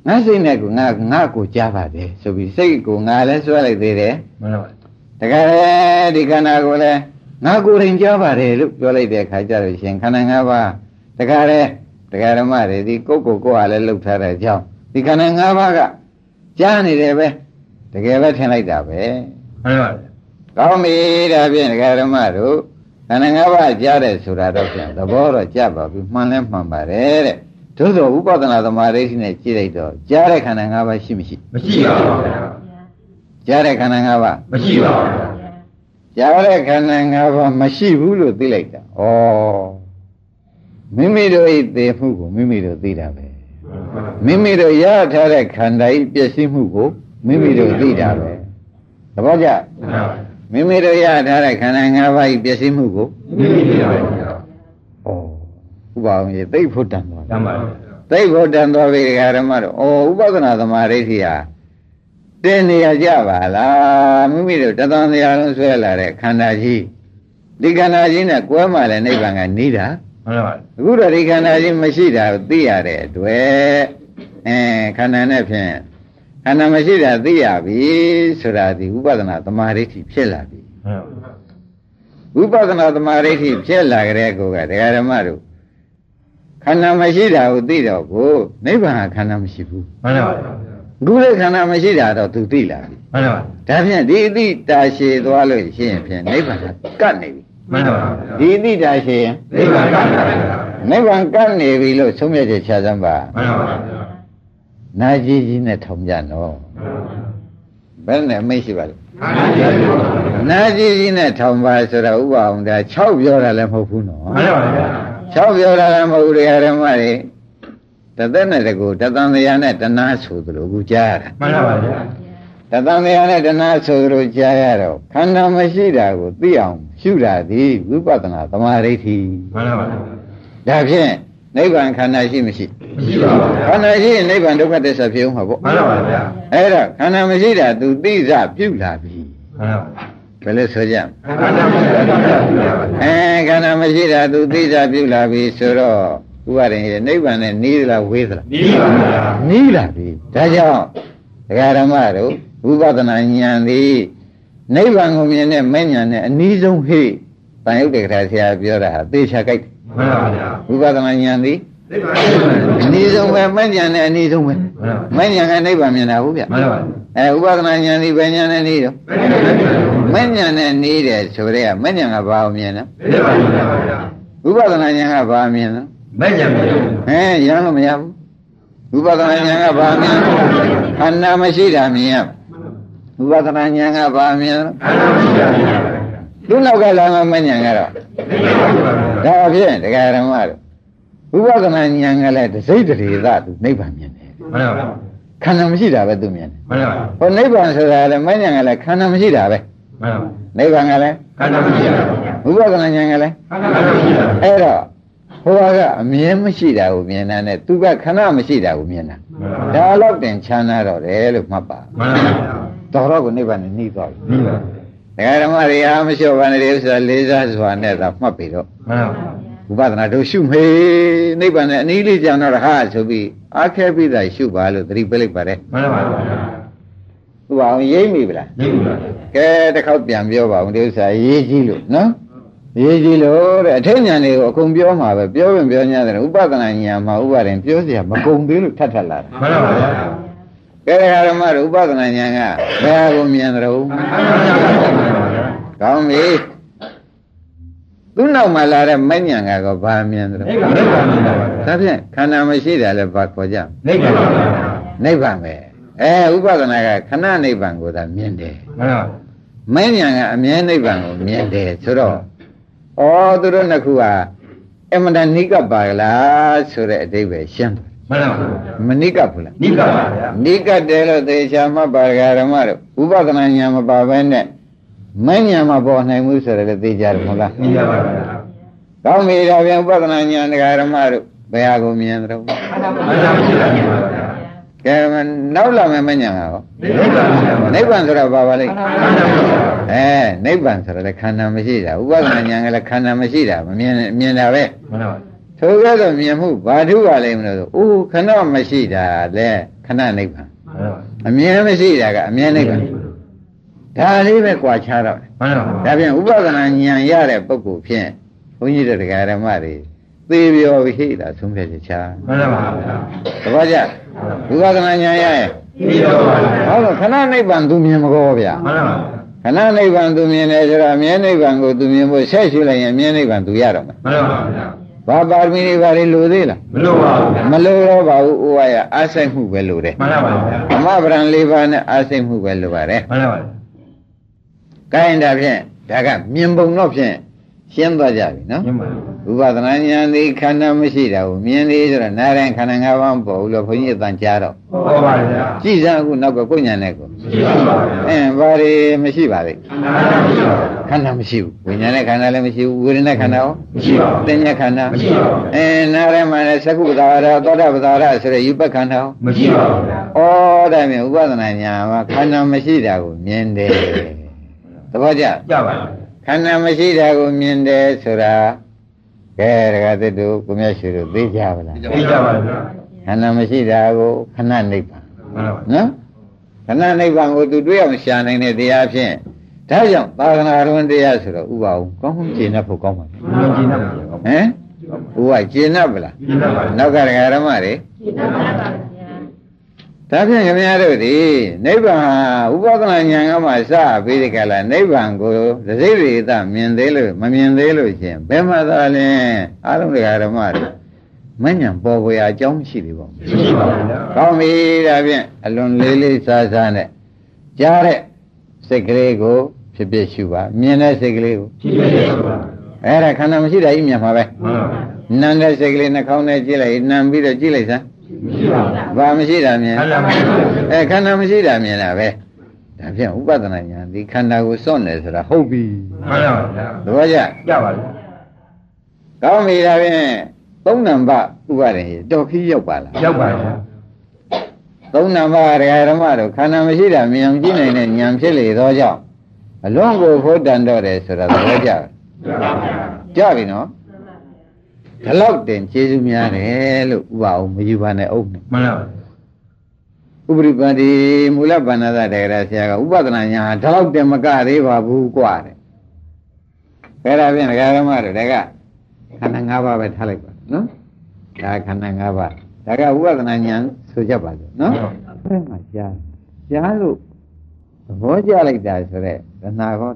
ငါစိတ်နဲ့ကိုငါငါကိုကြားပါတယ်ဆိုပြီးစိတ်ကိုငါလည်းဆွဲလိုက်သေးတယ်မှန်ပါတကယ်လည်းဒီခန္ဓာကိုလည်းငါကိုယ်ရင်ကြားပါတယ်လို့ပြောလိုက်တဲ့အခါကျတော့ရှင်ခန္ဓာ၅ပါးတကယ်လည်းတကယ်ဓမ္မတွေဒီကိုယ့်ကိုယ်ကိုယ်အားလည်းလှုပ်ထားတဲ့အကြောင်းဒီခန္ဓာ၅ပါးကကြားနေတယ်ပဲ တကယ်ပဲထင်လိုက်တာပဲမှန်ပါကောင်းပြီဒါဖြင့်ဒကာဓမ္မတို့ခန္ဓာ၅ပါးကြားတယ်ဆိုတာတော့ဖြင့်သဘောတော့ကြပါပြီမှန်လဲမှန်ပါတယ်တဲ့သို့သောဥပဒနာသမာဓိရှိနဲ့ကြည့်လိုက်တော့ကြားတဲ့ခန္ဓာ၅ပါးရှိမရှိမရှိပါဘူးဗျာကြားတဲ့ခန္ဓာ၅ပါးမရှိပါဘူးဗျာကြားတဲ့ခန္ဓာ၅ပါးမရှိဘူးလို့သိလိုက်တာဩမိမိတို့ဤသေမှုကိုမိမိတို့သိတာပဲမိမိတို့ရထားတဲ့ခန္ဓာဤပျက်စီးမှုကို မိမိတို့သိတာပဲသဘောကျမှန်ပါမိမိတို့ရထားတဲ့ခန္ဓာ၅ပါးဤပျက်စီးမှုကိုမိမိနေပါဗျာဩဥပအောင်ရေသိဖို့တန်သွားတမ်းပါသိဖို့တန်သွားပြီဒကာဓမ္မတို့ဩဥပဒနာသမာဓိဋ္ဌိဟာတင်းနေရကြပါလားမိမိတို့တသံတရားလုံးဆွဲလာတဲ့ခန္ဓာကြီးဒီခန္ဓာကြီးနဲ့ကွဲမှလည်းနိဗ္ဗာန်ကနေတာမှန်ပါပါအခုတော့ဒီခန္ဓာကြီးမရှိတာကိုသိရတဲ့အတွက်အဲခန္ဓာနဲ့ဖြင့် ခန္ဓာမရှိတာသိရပြီဆိုတာဒီဥပဒနာသမာဓိဋ္ဌိဖြစ်လာပြီမှန်ပါပါဝိပဿနာသမာဓိဋ္ဌိဖြစ်လာကြတဲ့ကိုကဒကာဓမ္မတို့ခန္ဓာမရှိတာကိုသိတော့ကိုနိဗ္ဗာန်ကခန္ဓာမရှိဘူးမှန်ပါပါအခုလည်းခန္ဓာမရှိတာတော့သူသိလာပြီမှန်ပါပါဒါဖြင့်ဒီအတိတာရှည်သွားလို့ရှိရင်ဖြင့်နိဗ္ဗာန်ကကတ်နေပြီမှန်ပါပါဒီအတိတာရှည်ရင်နိဗ္ဗာန်ကပါပါနိဗ္ဗာန်ကတ်နေပြီလို့ဆုံးဖြတ်ချက်ချစမ်းပါမှန်ပါပါ နာကြီးကြီးနဲ့ထောင်ကြနော်ဘယ်နဲ့မိတ်ရှိပါလဲနာကြီးကြီးနဲ့ထောင်ပါဆိုတော့ဥပအောင်ဒါ6ပြောတာလည်းမဟုတ်ဘူးနော်မှန်ပါပါ6ပြောတာလည်းမဟုတ်ဘူးတရားဓမ္မတွေတသက်နဲ့တကူတသံတရားနဲ့တဏှာဆိုသလိုအခုကြားရတာမှန်ပါပါတသံတရားနဲ့တဏှာဆိုသလိုကြားရတော့ခန္ဓာမရှိတာကိုသိအောင်ရှုတာဒီဝိပဿနာသမာဓိဋ္ဌိမှန်ပါပါဒါဖြင့် နိဗ္ဗာန်ခန္ဓာရှိမရှိမရှိပါဘူးခန္ဓာရှိရင်နိဗ္ဗာန်ဒုက္ခသစ္စာဖြစ်အောင်မှာပေါ့မှန်ပါပါဗျာအဲ့တော့ခန္ဓာမရှိတာသူသိစပြုလာပြီမှန်ပါပါဘယ်လိုဆိုကြမလဲခန္ဓာမရှိတာဗျာအဲခန္ဓာမရှိတာသူသိစာပြုလာပြီဆိုတော့ဥပါရင်ရဲ့နိဗ္ဗာန်နဲ့နီးသလားဝေးသလားဒီပါဗျာနီးလာပြီဒါကြောင့်ဒကာဓမ္မတို့ဝိပဿနာဉာဏ်သည်နိဗ္ဗာန်ကိုမြင်တဲ့မဲ့ဉာဏ်နဲ့အနီးဆုံးဟိတန်ရုပ်တေခါဆရာပြောတာဟာသေချာကြိုက်တယ် မှန်ပါဗျာဝိပဿနာဉာဏ်သည်နိဗ္ဗာန်အနီးဆုံးပဲမဲ့ဉာဏ်နဲ့အနီးဆုံးပဲမှန်ပါမဲ့ဉာဏ်ကနိဗ္ဗာန်မြင်တာဟုတ်ဗျမှန်ပါအဲဥပဒနာဉာဏ်သည်ဘယ်ဉာဏ်နဲ့နီးတော့မဲ့ဉာဏ်နဲ့နီးတယ်ဆိုတဲ့ကမဲ့ဉာဏ်ကဘာကိုမြင်လဲနိဗ္ဗာန်ပါဗျာဥပဒနာဉာဏ်ကဘာမြင်လဲမဲ့ညာမဲ့ဟဲရမ်းလို့မရဘူးဥပဒနာဉာဏ်ကဘာမြင်ခန္ဓာမရှိတာမြင်ရဥပဒနာဉာဏ်ကဘာမြင်ခန္ဓာမရှိတာဗျာ သူ့နောက်ကလာမှမဉာဏ်ကတော့နိဗ္ဗာန်ပါဗျာဒါဖြင့်တရားဓမ္မတို့ဥပဒနာဉာဏ်ကလည်းတစိတ်တရေသသူနိဗ္ဗာန်မြင်တယ်မှန်ပါပါခန္ဓာမရှိတာပဲသူမြင်တယ်မှန်ပါပါဟောနိဗ္ဗာန်ဆိုတာလည်းမဉာဏ်ကလည်းခန္ဓာမရှိတာပဲမှန်ပါပါနိဗ္ဗာန်ကလည်းခန္ဓာမရှိတာဗျာဥပဒနာဉာဏ်ကလည်းခန္ဓာမရှိတာအဲ့တော့ဟိုကအမြင်မရှိတာကိုမြင်တာနဲ့သူကခဏမရှိတာကိုမြင်တာမှန်ပါဒါတော့တင်ချမ်းသာတော့တယ်လို့မှတ်ပါမှန်ပါဗျာတော်တော့ကိုနိဗ္ဗာန်နဲ့နှီးသွားပြီနိဗ္ဗာန် ဒကာဓမ္မတွေအားမလျှော့ပါနဲ့ဥစ္စာလေးစားစွာနဲ့သာမှတ်ပြီတော့ မှန်ပါဥပဒနာတို့ရှုမေးနိဗ္ဗာန်နဲ့အနည်းလေးကြောင်တော့ဟာဆိုပြီးအားခဲပြီးသားရှုပါလို့သတိပေးလိုက်ပါတယ် မှန်ပါဗျာ ဥပအောင်ရိပ်မိဗလား နိဗ္ဗာန် ကဲတစ်ခေါက်ပြန်ပြောပါဦးဒီဥစ္စာရေးကြည့်လို့နော်ရေးကြည့်လို့တဲ့အထက်ဉာဏ်တွေကိုအကုန်ပြောမှာပဲပြောရင်ပြော냐တယ်ဥပဒနာဉာဏ်မှာဥပါရင်ပြောเสียမကုန်သေးလို့ထပ်ထပ်လာတာ မှန်ပါဗျာ ကဲဒကာဓမ္မတို့ဥပဒနာဉာဏ်ကဘယ်ဟာကိုမြင်တယ်လို့ခန္ဓာမရှိတာဗျာကောင်းပြီသူ့နောက်မှာလာတဲ့မဉ္ဇဏ်ကတော့ဘာမြင်တယ်နိဗ္ဗာန်နိဗ္ဗာန်ပါဗျာဒါဖြင့်ခန္ဓာမရှိတာလည်းဘာခေါ်ကြနိဗ္ဗာန်ပါဗျာနိဗ္ဗာန်ပဲအဲဥပဒနာကခဏနိဗ္ဗာန်ကိုသာမြင်တယ်မှန်ပါမဉ္ဇဏ်ကအမြဲနိဗ္ဗာန်ကိုမြင်တယ်ဆိုတော့ဩသူတို့နှစ်ခုဟာအမှန်တန်နိကပ်ပါကလားဆိုတဲ့အဓိပ္ပာယ်ရှင်းတယ် မှန်ပါဗျာမနိကပ်ဘူးလားနိဗ္ဗာန်ပါဗျာနိကပ်တယ်လို့သေချာမှတ်ပါဒကာဓမ္မတို့ဥပဒနာဉာဏ်မပါဘဲနဲ့မဉ္ဇဏ်မပေါ်နိုင်ဘူးဆိုတယ်လည်းသိကြတယ်မဟုတ်လားနိဗ္ဗာန်ပါဗျာကောင်းပြီဒါပြန်ဥပဒနာဉာဏ်တရားဓမ္မတို့ဘယ်ဟာကိုမြင်သလဲခန္ဓာမရှိတာဗျာကဲနောက်လာမယ်မဉာဏ်ကရောနိဗ္ဗာန်ပါဗျာနိဗ္ဗာန်ဆိုတာဘာပါလဲခန္ဓာမရှိတာအဲနိဗ္ဗာန်ဆိုတာလည်းခန္ဓာမရှိတာဥပဒနာဉာဏ်ကလည်းခန္ဓာမရှိတာမမြင်မြင်တာပဲမှန်ပါ ထိုကဲ့သို့မြင်မှုဘာထုပါလိမ့်မလို့ဆိုအိုးခဏမရှိတာလေခဏနိဗ္ဗာန်မှန်ပါအမြင်မရှိတာကအမြင်နိဗ္ဗာန်ဒါလေးပဲကြွာချတော့တယ်မှန်ပါဒါပြန်ဥပဒနာဉာဏ်ရတဲ့ပုဂ္ဂိုလ်ဖြင့်ဘုန်းကြီးတို့တရားဓမ္မတွေသေပြောဟိတာသုံးဖြတ်ချက်ချာမှန်ပါဗျာတပည့်ကြဝိပဿနာဉာဏ်ရရင်ပြီးတော့ပါဗျာဟောတော့ခဏနိဗ္ဗာန်သူမြင်မကောဗျာမှန်ပါခဏနိဗ္ဗာန်သူမြင်တယ်ဆိုတော့အမြဲနိဗ္ဗာန်ကိုသူမြင်ဖို့ဆက်ရှုလိုက်ရင်အမြဲနိဗ္ဗာန်သူရတော့မယ်မှန်ပါဗျာ ဘာပါရမီတွေဘာတွေလိုသေးလားမလို့ပါဘူးဗျာမလိုတော့ပါဘူးဥဝါယအားစိတ်မှုပဲလိုတယ်မှန်ပါဗျာဓမ္မပဒံ၄ပါးနဲ့အားစိတ်မှုပဲလိုပါတယ်မှန်ပါဗျာကိုင်းတာဖြင့်ဒါကမြင်ပုံတော့ဖြင့် ရှင်းသွားကြပြီနော်မြင်ပါဥပဒနာဉာဏ်ဒီခန္ဓာမရှိတာကိုမြင်သေးဆိုတော့နားရင်ခန္ဓာ၅ပါးမပေါ်ဘူးလို့ဘုန်းကြီးအတန်ကြားတော့ဟုတ်ပါဗျာကြည်စမ်းအခုနောက်ကကိုယ်ညာနဲ့ကိုရှိပါပါဗျာအင်းဘာတွေမရှိပါလိမ့်ခန္ဓာမရှိပါဘူးခန္ဓာမရှိဘူးဝိညာဉ်နဲ့ခန္ဓာလည်းမရှိဘူးဝေဒနာခန္ဓာရောမရှိပါဘူးသင်္ညာခန္ဓာမရှိပါဘူးအင်းနာရမနဲ့သကုပ္ပဒါရသောတာပ္ပဒါရဆိုတဲ့ယူပခန္ဓာရောမရှိပါဘူးဗျာဩဒါမြင်ဥပဒနာညာမှာခန္ဓာမရှိတာကိုမြင်တယ်သဘောကျကြပါ ခန္ဓာမရှိတာကိုမြင်တယ်ဆိုတာဒကဲဒကာသစ်တို့ကိုမြတ်ရွှေတို့သိကြပါလားသိကြပါဗျာခန္ဓာမရှိတာကိုခဏနိဗ္ဗာန်မှန်ပါနော်ခဏနိဗ္ဗာန်ကိုသူတွေ့အောင်ရှာနိုင်တဲ့တရားဖြင့်ဒါကြောင့်သာသနာတော်တရားဆိုတော့ဥပအောင်ကောင်းကောင်းကျင့်တတ်ဖို့ကောင်းပါပြီမှန်ကြည့်နေပါဗျာဟမ်ဥပကျင့်တတ်ပလားကျင့်တတ်ပါဗျာနောက်ကဒကာရမတွေ ဒါဖြင့်ခင်ဗျားတို့ဒီနိဗ္ဗာန်ဟာဥပဒနာဉာဏ်ကမှစပြီးဒီကလာနိဗ္ဗာန်ကိုသတိရိသမြင်သေးလို့မမြင်သေးလို့ရှင်ဘယ်မှာသာလဲအားလုံးဒကာရမတွေမညံပေါ်ပေါ်ရာအကြောင်းမရှိသေးပါဘူးရှိပါဗျာကောင်းပြီဒါဖြင့်အလွန်လေးလေးစားစားနဲ့ကြားတဲ့စိတ်ကလေးကိုဖြစ်ဖြစ်ရှုပါမြင်တဲ့စိတ်ကလေးကိုဖြစ်ဖြစ်ရှိပါအဲ့ဒါခန္ဓာမရှိတာကြီးမြင်မှာပဲမှန်ပါနံတဲ့စိတ်ကလေးနှာခေါင်းနဲ့ကြည့်လိုက်နံပြီးတော့ကြည့်လိုက်စမ်းရှိပါ ဘာမရှိတာမြင်ခန္ဓာမရှိပါဘူးအဲခန္ဓာမရှိတာမြင်တာပဲဒါဖြင့်ဥပဒနာညာဒီခန္ဓာကိုစွန့်တယ်ဆိုတာဟုတ်ပြီမှန်ပါဗျာသဘောကျကြပါဗျာကောင်းပြီဒါဖြင့်သုံးနံပါတ်ဥပါဒင်တော်ခီးရောက်ပါလားရောက်ပါဗျာသုံးနံပါတ်ဒကာဓမ္မတို့ခန္ဓာမရှိတာမြင်အောင်ကြည့်နိုင်တဲ့ဉာဏ်ဖြစ်လေသောကြောင့်အလွန်ကိုဖို့တန်တော့တယ်ဆိုတာသဘောကျလားကြပါဗျာကြပြီနော် ဒီလောက်တင်ကျေးဇူးများတယ်လို့ဥပအောင်မယူပါနဲ့အုပ်နဲ့ မှန်ပါဗျာ ဥပရိပန္တိမူလဗန္နသတေရဆရာကဥပဒနာညာဒီလောက်တင်မကသေးပါဘူးกว่าတဲ့အဲ့ဒါဖြင့်ဒကာဓမ္မတို့ဒါကခန္ဓာ၅ပါးပဲထားလိုက်ပါနော်ဒါခန္ဓာ၅ပါးဒါကဥပဒနာညာဆိုကြပါစို့နော်အဲ့မှာကြားကြားလို့သဘောကျလိုက်တာဆိုတော့ဒနာကော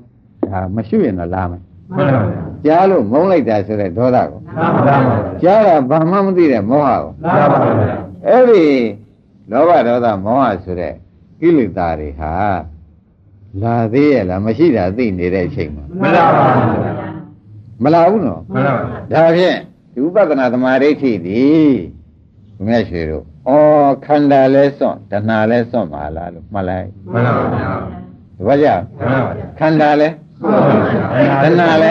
ဒါမရှိရင်တော့လာမယ် မှန်ပါဗျာကြားလို့မုန်းလိုက်တာဆိုတဲ့ဒေါသကိုလာပါဗျာကြားတာဘာမှမသိတဲ့မောဟကိုလာပါဗျာအဲ့ဒီလောဘဒေါသမောဟဆိုတဲ့ကိလေသာတွေဟာလာသေးရဲ့လားမရှိတာသိနေတဲ့အချိန်မှာမှန်ပါဗျာမလာဘူးနော်မှန်ပါဗျာဒါဖြင့်ဒီဥပဒနာသမာဓိဋ္ဌိဒီဘုရားရွှေတို့ဩခန္ဓာလဲစွန့်တဏှာလဲစွန့်ပါလားလို့မှတ်လိုက်မှန်ပါဗျာဒီဘာကြောင့်မှန်ပါဗျာခန္ဓာလဲ တဏှာလဲ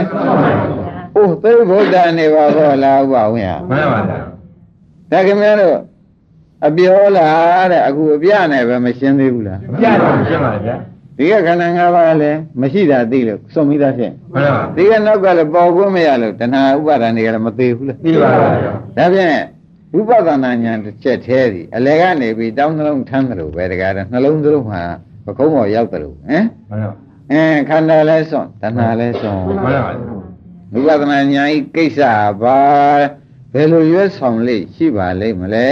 အိုးသေဗုဒ္ဓနေပါဘောလားဥပဝင်းဟာမှန်ပါဗျာဒါခင်ဗျားတို့အပြောလားတဲ့အခုအပြနဲ့ပဲမရှင်းသေးဘူးလားပြတ်တော့ရှင်းပါဗျာဒီကခန္ဓာ၅ပါးလည်းမရှိတာသိလို့စွန့်ပြီးသားဖြင့်မှန်ပါဒီကနောက်ကလည်းပေါ်ခွင့်မရလို့တဏှာဥပါဒဏ်တွေကလည်းမသေးဘူးလားသိပါဗျာဒါဖြင့်ဝိပဿနာဉာဏ်တစ်ချက်သေးသည်အလဲကနေပြီးတောင်းနှလုံးထမ်းတယ်လို့ပဲတကားတော့နှလုံးသလုံးမှာပကုံးပေါ်ရောက်တယ်လို့ဟမ်မှန်ပါ အင်းခန္ဓာလည်းစွန့်တဏှာလည်းစွန့်မှန်ပါဗျာဝိပဿနာဉာဏ်ဤကိစ္စပါဘယ်လိုရွေးဆောင်လိမ့်ရှိပါလိမ့်မလဲ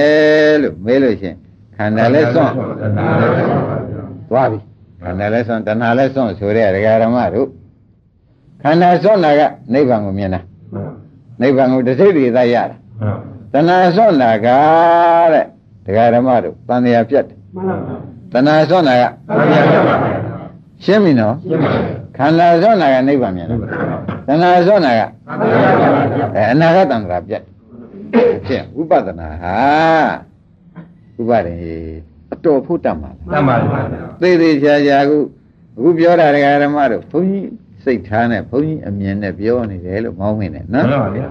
လို့မေးလို့ရှင်ခန္ဓာလည်းစွန့်တဏှာလဲစွန့်ပါဗျာသွားပြီခန္ဓာလည်းစွန့်တဏှာလည်းစွန့်ဆိုတဲ့ဒကာဓမ္မတို့ခန္ဓာစွန့်တာကနိဗ္ဗာန်ကိုမြင်တာနိဗ္ဗာန်ကိုတစ်စိတ်တည်းသာရတာတဏှာစွန့်တာကတဲ့ဒကာဓမ္မတို့တန်တရားပြတ်တယ်တဏှာစွန့်တာကရှ င်းပြီနော်ခန္ဓာစွန့်တာကနိဗ္ဗာန်မြင်တာတဏှာစွန့်တာကအဲအနာဂတ်တန်ត្រာပြတ်တယ်ဖြစ်ဥပဒနာဟာဥပဒေအတော်ဖို့တတ်မှာလားတတ်ပါဗျာသေးသေးချာချာအခုအခုပြောတာဒကာဓမ္မတို့ဘုန်းကြီးစိတ်ထားနဲ့ဘုန်းကြီးအမြင်နဲ့ပြောနေတယ်လို့မောင်းမိနေနော်မှန်ပါဗျာ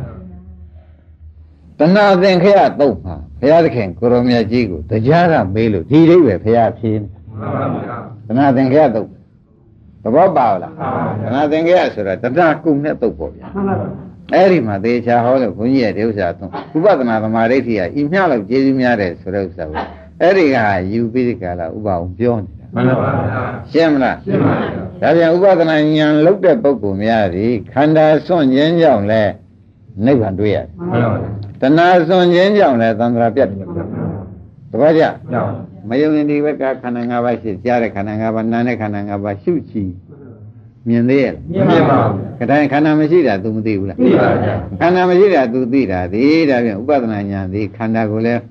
တဏှာသင်္ခေယတုတ်မှာဘုရားသခင်ကိုရောမြတ်ကြီးကိုတရားကမေးလို့ဒီအိဗယ်ဘုရားဖြေနေမှန်ပါဗျာတဏှာသင်္ခေယတုတ် သဘောပါလားတဏှာသင်္ခေယဆိုတာတဏှာကုံနဲ့တုတ်ပေါ့ဗျာအဲ့ဒီမှာသေချာဟောလို့ဘုန်းကြီးရဲ့ဒီဥစ္စာသုံးဥပဒနာသမာဓိဋ္ဌိကဤမျှလောက်ကျေးဇူးများတယ်ဆိုတဲ့ဥစ္စာကိုအဲ့ဒီကယူပြီးဒီကလာဥပအောင်ပြောနေတာမှန်ပါဗျာရှင်းမလားရှင်းပါဗျာဒါပြန်ဥပဒနာဉာဏ်လုတ်တဲ့ပုဂ္ဂိုလ်များသည်ခန္ဓာစွန့်ခြင်းကြောင့်လဲနိဗ္ဗာန်တွေ့ရတယ်မှန်ပါဗျာတဏှာစွန့်ခြင်းကြောင့်လဲသံဃာပြတ်တယ်တပည့်ကြကြောက် မယုံရင်ဒီဘက်ကခန္ဓာ၅ပါးရှိကြားတဲ့ခန္ဓာ၅ပါးနားတဲ့ခန္ဓာ၅ပါးရှုချီမြင်သေးရဲ့မြင်ပါဗျာခတိုင်းခန္ဓာမရှိတာ तू မသိဘူးလားသိပါဗျာခန္ဓာမရှိတာ तू သိတာဒီဒါပြန်ဥပဒနာဉာဏ်ဒီခန္ဓာကိုလည်း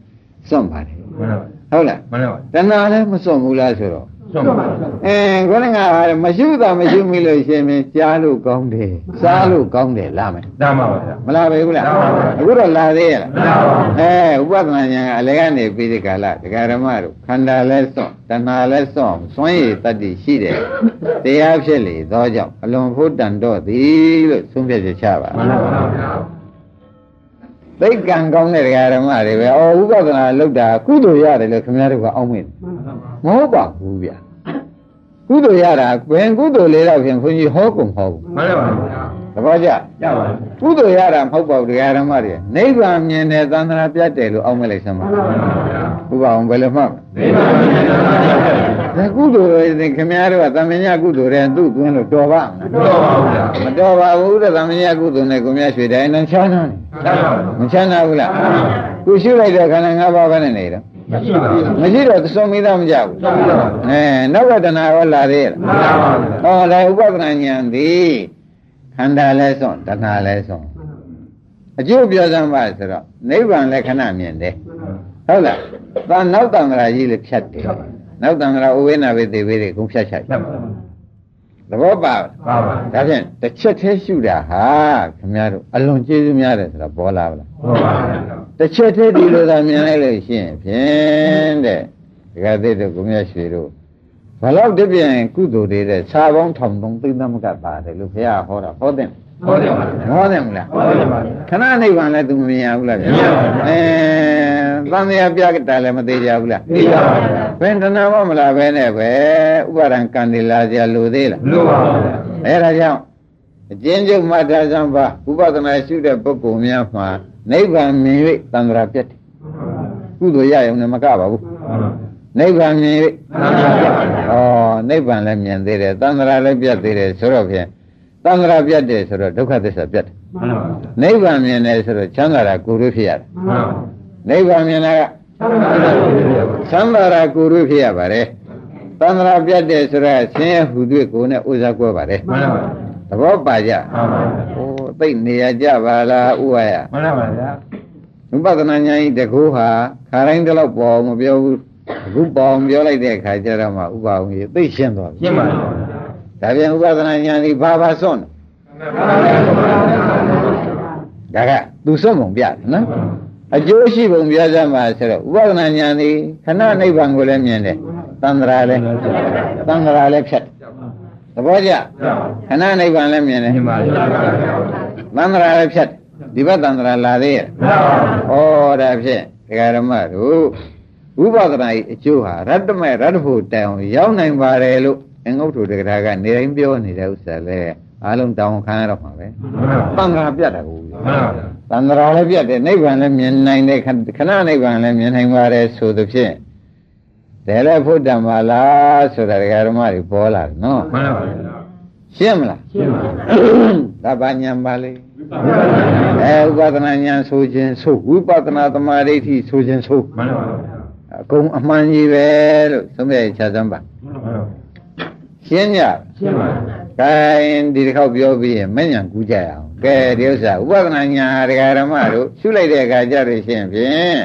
စွန့်ပါတယ်မှန်ပါဟုတ်လားမှန်ပါတဏှာလည်းမစွန့်ဘူးလားဆိုတော့ဆုံးပါဗျာ အဲခေါင်းကမရှိတာမရှိမိလို့ရှင်မင်းကြားလို့ကောင်းတယ်စားလို့ကောင်းတယ်လာမယ်တမ်းပါဗျာမလာပဲဘူးလားလာပါပါအခုတော့လာသေးရဲ့လားလာပါပါအဲဥပဒနာဉာဏ်ကအလကနေပြီးဒီကလာဒကာရမတို့ခန္ဓာလဲစွန့်တဏှာလဲစွန့်စွန့်ရည်တတ္တိရှိတယ်တရားဖြစ်လေသောကြောင့်အလွန်ဖို့တန်တော့သည်လို့သုံးဖြတ်ချက်ချပါမှန်ပါဗျာသိက္ကံကောင်းတဲ့ဒကာရမတွေပဲအော်ဥပဒနာလောက်တာကုသိုလ်ရတယ်လို့ခင်ဗျားတို့ကအောင်းမိတယ် မဟုတ်ပါဘူးဗျာကုသိုလ်ရတာဘယ်ကုသိုလ်လေးတော့ဖြင့်ခွန်ကြီးဟောကုန်ဟောဘူးမှန်ပါဗျာသဘောကျရပါဘူးကုသိုလ်ရတာမဟုတ်ပါဘူးတရားဓမ္မတွေနိဗ္ဗာန်မြင်တဲ့သန္တရာပြတ်တယ်လို့အောက်မဲ့လိုက်စမ်းပါဘုရားအောင်ဘယ်လိုမှမနိဗ္ဗာန်မြင်တဲ့သံဃာပြတ်တယ်ဒါကုသိုလ်တွေခင်ဗျားတို့ကသမญကုသိုလ်တွေသူ့သွင်းလို့တော်ပါမတော့ပါဘူးလားလားမတော်ပါဘူးတဲ့သမญကုသိုလ်နဲ့ကိုမြတ်ရွှေတိုင်းနဲ့ချမ်းသာနေရပါဘူးမချမ်းသာဘူးလားကိုရှုလိုက်တဲ့ခန္ဓာ၅ပါးပဲနဲ့နေတော့ မရှိပါဘူးမရှိတော့သုံးမိသားမကြဘူးသုံးမိသားပါဘူးအဲနောက်ကတဏှာရောလာသေးရဲ့မလာပါဘူးဟောဒါဥပဒနာဉာဏ်သည်ခန္ဓာလဲဆုံးတဏှာလဲဆုံးအကျိုးပြောစမ်းပါဆိုတော့နိဗ္ဗာန်လည်းခဏမြင်တယ်ဟုတ်လားသာနောက်တံ္ဍရာကြီးလည်းဖြတ်တယ်နောက်တံ္ဍရာဥဝိနာဝိသေဝိတွေကုန်ဖြတ်ချရပါဘူး သဘောပါလားပါပါဒါဖြင့်တစ်ချက်သေးရှုတာဟာခင်ဗျားတို့အလွန်ကျေးဇူးများတယ်ဆိုတော့ပေါ်လာပါလားဟုတ်ပါဘူးတစ်ချက်သေးဒီလိုသာမြင်လိုက်လို့ရှိရင်ဖြင့်တဲ့ဒကာသိတဲ့ကိုမြတ်ရွှေတို့ဘလောက်တပြင်းကုသိုလ်တွေတဲ့ခြားပေါင်းထောင်တုံသိသမကပါတယ်လို့ဘုရားဟောတာဟောတဲ့ ဟုတ်တယ်ပါဟောတယ်မလားဟုတ်တယ်ပါခဏနိဗ္ဗာန်လည်းသူမမြင်ရဘူးလားဗျာမြင်ရပါဘူးအဲသံဃာပြတာလည်းမသေးကြဘူးလားသိပါပါဘူးဘယ်တဏှာမှမလားပဲနဲ့ပဲဥပါဒံကံတိလာစရာလိုသေးလားလို့ပါဘူးအဲဒါကြောင့်အကျဉ်းချုပ်မှတ်ထားစမ်းပါဥပဒနာရှုတဲ့ပုဂ္ဂိုလ်များမှာနိဗ္ဗာန်မြင်၍သံဃာပြတ်တယ်ကုသိုလ်ရရုံနဲ့မကပါဘူးနိဗ္ဗာန်မြင်၍ဩနိဗ္ဗာန်လည်းမြင်သေးတယ်သံဃာလည်းပြတ်သေးတယ်ဆိုတော့ဖြင့် သံဃာပြတ်တယ်ဆိုတော့ဒုက္ခသစ္စာပြတ်တယ်နိဗ္ဗာန်မြင်တယ်ဆိုတော့ချမ်းသာတာကိုယ်ရဖြစ်ရတယ်နိဗ္ဗာန်မြင်တာကချမ်းသာတာကိုယ်ရဖြစ်ရပါတယ်သံဃာပြတ်တယ်ဆိုတော့ဆင်းရဲဟူသွေးကိုယ်နဲ့ဥစ္စာကွဲပါတယ်မှန်ပါပါသဘောပါကြမှန်ပါဟိုသိနေရကြပါလားဥပါယမှန်ပါဗျာဥပဒနာညာကြီးတကူဟာခါတိုင်းတလောက်ပေါ်အောင်မပြောဘူးအခုပေါ်အောင်ပြောလိုက်တဲ့အခါကျတော့မှဥပအောင်ကြီးသိရှင်းသွားပြီရှင်းပါပြီ ဒါပြန်ဥပဒနာညာကြီးဘာဘာစွန့်ဒါကသူစွန့်ပုံပြတယ်နော်အကျိုးရှိပုံပြကြမှာဆိုတော့ဥပဒနာညာကြီးခဏနိဗ္ဗာန်ကိုလည်းမြင်တယ်သန္တရာလည်းသန္တရာလည်းဖြတ်တယ်သဘောကျခဏနိဗ္ဗာန်လည်းမြင်တယ်ရှင်းပါပြီသန္တရာလည်းဖြတ်တယ်ဒီဘက်သန္တရာလာသေးရဲ့မှန်ပါပါဩဒါဖြင့်ဒကာရမတို့ဝိပဿနာ၏အကျိုးဟာရတ္တမေရတ္တဖို့တိုင်အောင်ရောက်နိုင်ပါတယ်လို့ အငုတ်ထုဒကရာကနေတိုင်းပြောနေတဲ့ဥစ္စာလဲအားလုံးတောင်းခံရတော့မှာပဲသံဃာပြတ်တာကိုမှန်ပါဗျာသံဃာလည်းပြတ်တယ်နိဗ္ဗာန်လည်းမြင်နိုင်တယ်ခဏခဏနိဗ္ဗာန်လည်းမြင်နိုင်ပါတယ်ဆိုသဖြင့်တယ်လည်းဖို့တံပါလားဆိုတာဒကာရမတွေပေါ်လာတယ်နော်မှန်ပါဗျာရှင်းမလားရှင်းပါဒါဘာညာပါလေအဲဥပဒနာညာဆိုခြင်းဆိုဝိပဿနာသမာဓိဋ္ဌိဆိုခြင်းဆိုမှန်ပါဗျာအကုန်အမှန်ကြီးပဲလို့သုံးပြချစမ်းပါ ရှင်းကြ ရှင်းပါ ကဲဒီတစ်ခေါက်ပြောပြီးရင်မညံကူးကြရအောင်ကဲဒီဥစ္စာဥပဒနာညာဒကာရမတို့ရှုလိုက်တဲ့အခါကျတော့ရှင်းဖြင့်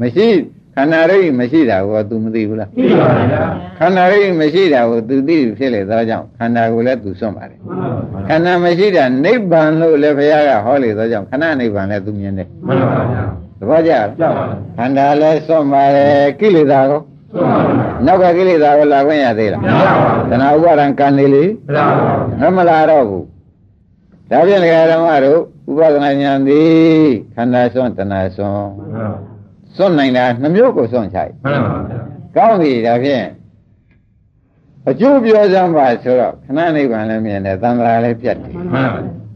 မရှိခန္ဓာရိပ်မရှိတာကို तू မသိဘူးလား သိပါဗျာ ခန္ဓာရိပ်မရှိတာကို तू သိဖြစ်လေသောကြောင့်ခန္ဓာကိုလည်း तू စွန့်ပါတယ်ခန္ဓာမရှိတာနိဗ္ဗာန်လို့လည်းဘုရားကဟောလေသောကြောင့်ခဏနိဗ္ဗာန်လည်း तू မြင်တယ် မှန်ပါဗျာ သဘောကျလား ကြောက်ပါ ခန္ဓာလည်းစွန့်ပါတယ်ကိလေသာကို သုံးပါဗျာ နောက်ကကိလေသာကိုလာခွင့်ရသေးလားမရပါဘူးတဏှာဥပါဒံကံနေလေမရပါဘူးငမလာတော့ဘူးဒါဖြင့်ဒကာဓမ္မတို့ဥပဒနာဉာဏ်သည်ခန္ဓာစွန့်တဏှာစွန့်စွန့်နိုင်တာနှမျိုးကိုစွန့်ချိုက်မှန်ပါဗျာကောင်းပြီဒါဖြင့်အကျိုးပြောစမ်းပါဆိုတော့ခဏနိဗ္ဗာန်လည်းမြင်တယ်သံဃာလည်းပြတ်တယ်မှန်ပါ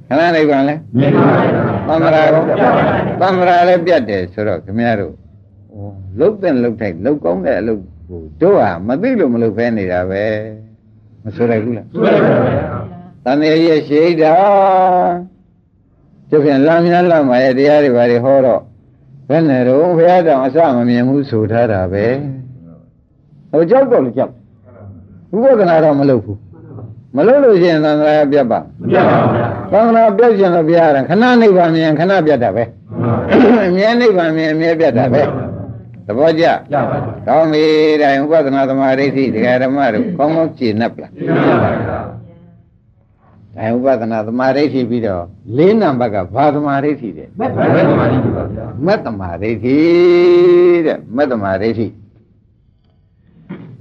ခဏနိဗ္ဗာန်လည်းမြင်ပါဗျာသံဃာရောသံဃာလည်းပြတ်တယ်ဆိုတော့ခင်ဗျားတို့ဟို လုတ်တဲ့လုတ်ထိုက်လုတ်ကောင်းတဲ့အလုပ်ကိုတို့ဟာမသိလို့မလုပ်ဖဲနေတာပဲမဆိုလိုက်ဘူးလားသိပါဗျာတန်ရရဲ့ရှိတာကျုပ်ပြန်လမ်းများလမ်းမှာရဲ့တရားတွေဘာတွေဟောတော့ဘယ်နဲ့တော့ဘုရားတောင်အစမမြင်ဘူးဆိုထားတာပဲဟိုကြောက်တော့လည်းကြောက်ဥပဒနာတော့မလုပ်ဘူးမလုပ်လို့ရှိရင်သံဃာပြတ်ပါမပြတ်ပါဗျာသံဃာပြတ်ခြင်းလို့ဘုရားကခဏနိဗ္ဗာန်မြင်ခဏပြတ်တာပဲအမြဲနိဗ္ဗာန်မြင်အမြဲပြတ်တာပဲ သဘောကျရပါဗျာကောင်းပြီဒါရင်ဥပဒနာသမာဓိဋ္ဌိတရားဓမ္မတို့ကောင်းကောင်းကြည်နပ်ပလားသိပါဗျာဒါဥပဒနာသမာဓိဋ္ဌိပြီးတော့လေးနံပါတ်ကဘာသမာဓိဋ္ဌိတဲ့ဘယ်မှာနေပါဗျာမက်သမာဓိဋ္ဌိတဲ့မက်သမာဓိဋ္ဌိ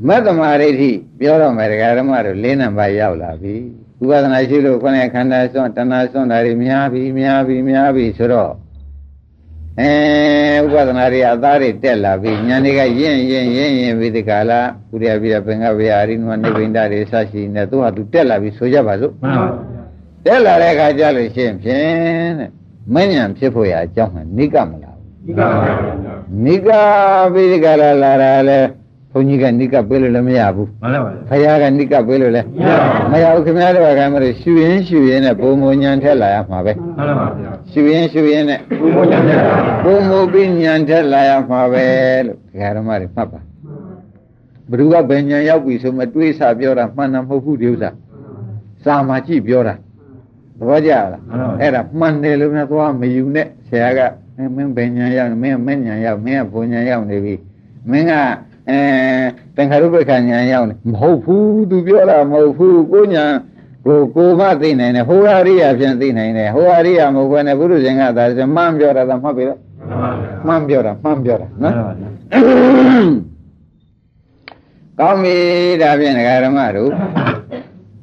မက်သမာဓိဋ္ဌိပြောတော့မယ်ဒကာဓမ္မတို့လေးနံပါတ်ရောက်လာပြီဥပဒနာရှိလို့ခေါင်းခန္ဓာစွန့်တဏှာစွန့်တာတွေများပြီများပြီများပြီဆိုတော့ အဲဥပဒနာတွေအသားတွေတက်လာပြီဉာဏ်တွေကရင့်ရင့်ရင့်ရင့်ပြီးဒီကလာဥရိယပြပင်္ဂဝေယအရိနုနိဗ္ဗိန္ဒတွေစရှိနေသူဟာသူတက်လာပြီဆိုကြပါစို့မှန်ပါတတက်လာတဲ့အခါကျလို့ရှိရင်ဖြင့်တဲ့မဉ္ဇဉ်ဖြစ်ဖို့ရအကြောင်းကနိကမလားနိကပါဗျာနိကပိဒကလာလာတာလဲဘုန်းကြီးကနိကပေးလို့လည်းမရဘူးမှန်ပါပါဘုရားကနိကပေးလို့လည်းမရဘူးခင်ဗျားတို့ကမှရှူရင်းရှူရင်းနဲ့ဘုံမညံထက်လာရမှာပဲမှန်ပါပါ ရှူရင်းရှူရင်းနဲ့ဘုံမညံထက်လာဘုံမပြီးညံထက်လာရမှာပဲလို့ဒကာဓမ္မတွေမှတ်ပါဘ누구ကဘယ်ညံရောက်ပြီဆိုမှတွေးစာပြောတာမှန်တာမဟုတ်ဘူးဒီဥစ္စာစာမှာကြည့်ပြောတာသဘောကျလားအဲ့ဒါမှန်တယ်လို့များသွားမယူနဲ့ဆရာကမင်းဘယ်ညံရောက်မင်းမင်းညံရောက်မင်းကဘုံညံရောက်နေပြီမင်းကအဲတန်ခါရုပ္ပခညာရောက်နေမဟုတ်ဘူးသူပြောတာမဟုတ်ဘူးကိုညာ ကိုကိုမသိနိုင်တယ်ဟိုဟာရိယဖြင့်သိနိုင်တယ်ဟိုဟာရိယမဟုတ်ဘဲနဲ့ဘုရုရှင်ကသာဆိုမှန်ပြောတာသာမှတ်ပြီလားမှန်ပြောတာမှန်ပြောတာနော်ကောင်းပြီဒါဖြင့်ဒကာရမတို့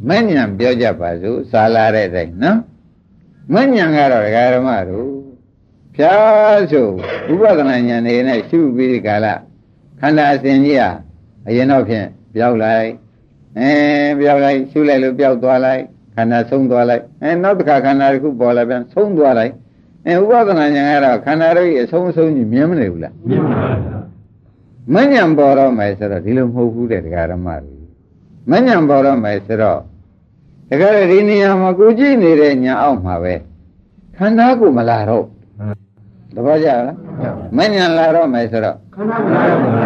မဉ္ဇဉ်ပြောကြပါစို့စာလာတဲ့အတိုင်းနော်မဉ္ဇဉ်ကတော့ဒကာရမတို့ဖြားဆိုဥပဒနာဉာဏ်နေနဲ့ရှုပြီးဒီကာလခန္ဓာအစဉ်ကြီးဟာအရင်တော့ဖြင့်ပြောက်လိုက် အဲပြောက်လိုက်ရှုလိုက်လို့ပြောက်သွားလိုက်ခန္ဓာဆုံးသွားလိုက်အဲနောက်တစ်ခါခန္ဓာတစ်ခုပေါ်လာပြန်ဆုံးသွားလိုက်အဲဥပဒနာဉာဏ်ကတော့ခန္ဓာတို့ရဲ့အဆုံးအဆုံးကြီးမြင်မနေဘူးလားမြင်ပါပါမဉဏ်ပေါ်တော့မယ်ဆိုတော့ဒီလိုမဟုတ်ဘူးတဲ့ဒကာရမတွေမဉဏ်ပေါ်တော့မယ်ဆိုတော့ဒကာရဒီနေရာမှာကိုကြည့်နေတဲ့ညာအောက်မှာပဲခန္ဓာကိုမလာတော့တပည့်ကြလားမဉဏ်လာတော့မယ်ဆိုတော့ခန္ဓာ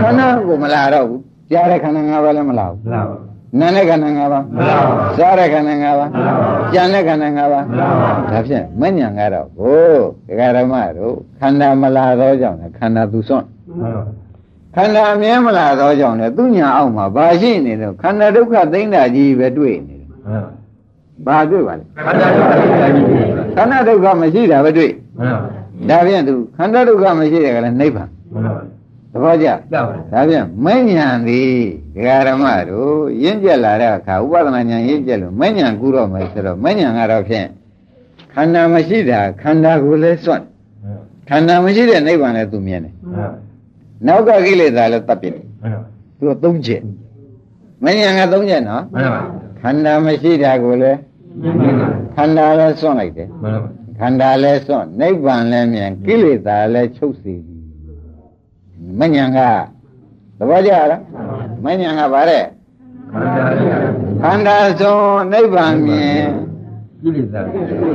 ခန္ဓာကိုမလာတော့ဘူးကြားတဲ့ခန္ဓာ၅ပါးလည်းမလာဘူးမလာပါဘူး နာနဲ့ခန္ဓာ၅ပါးမလာပါဘူးစားတဲ့ခန္ဓာ၅ပါးမလာပါဘူးကြံတဲ့ခန္ဓာ၅ပါးမလာပါဘူးဒါဖြင့်မဉဏ်ကတော့ဟိုဒကာရမတို့ခန္ဓာမလာတော့ကြောင့်ခန္ဓာသူစွန့်ခန္ဓာမြဲမလာတော့ကြောင့်လေသူညာအောက်မှာဘာရှိနေလို့ခန္ဓာဒုက္ခသိမ့်တာကြီးပဲတွေ့နေတယ်ဘာတွေ့ပါလဲခန္ဓာဒုက္ခမရှိတာပဲတွေ့ဒါဖြင့်သူခန္ဓာဒုက္ခမရှိတယ်ကလည်းနိဗ္ဗာန် သဘောကျဒါဖြင့်မဉ္ဇဏ်သည်ဒကာရမတို့ရင့်ကျက်လာတဲ့အခါဥပဒနာဉာဏ်ရင့်ကျက်လို့မဉ္ဇဏ်ကူတော့မယ်ဆိုတော့မဉ္ဇဏ်ကတော့ဖြင့်ခန္ဓာမရှိတာခန္ဓာကိုလည်းစွန့်ခန္ဓာမရှိတဲ့နိဗ္ဗာန်လည်းသူမြင်တယ်နောက်ကကိလေသာလည်းတတ်ပြတယ်သူကသုံးချက်မဉ္ဇဏ်ကသုံးချက်နော်ခန္ဓာမရှိတာကိုလည်းခန္ဓာလည်းစွန့်လိုက်တယ်ခန္ဓာလည်းစွန့်နိဗ္ဗာန်လည်းမြင်ကိလေသာလည်းချုပ်စီပြီ မဉ္ဇဏ်ကသဘောကျလားမဉ္ဇဏ်ကဗါတဲ့ခန္ဓာစွန့်နိဗ္ဗာန်မြင်ကိလေသာ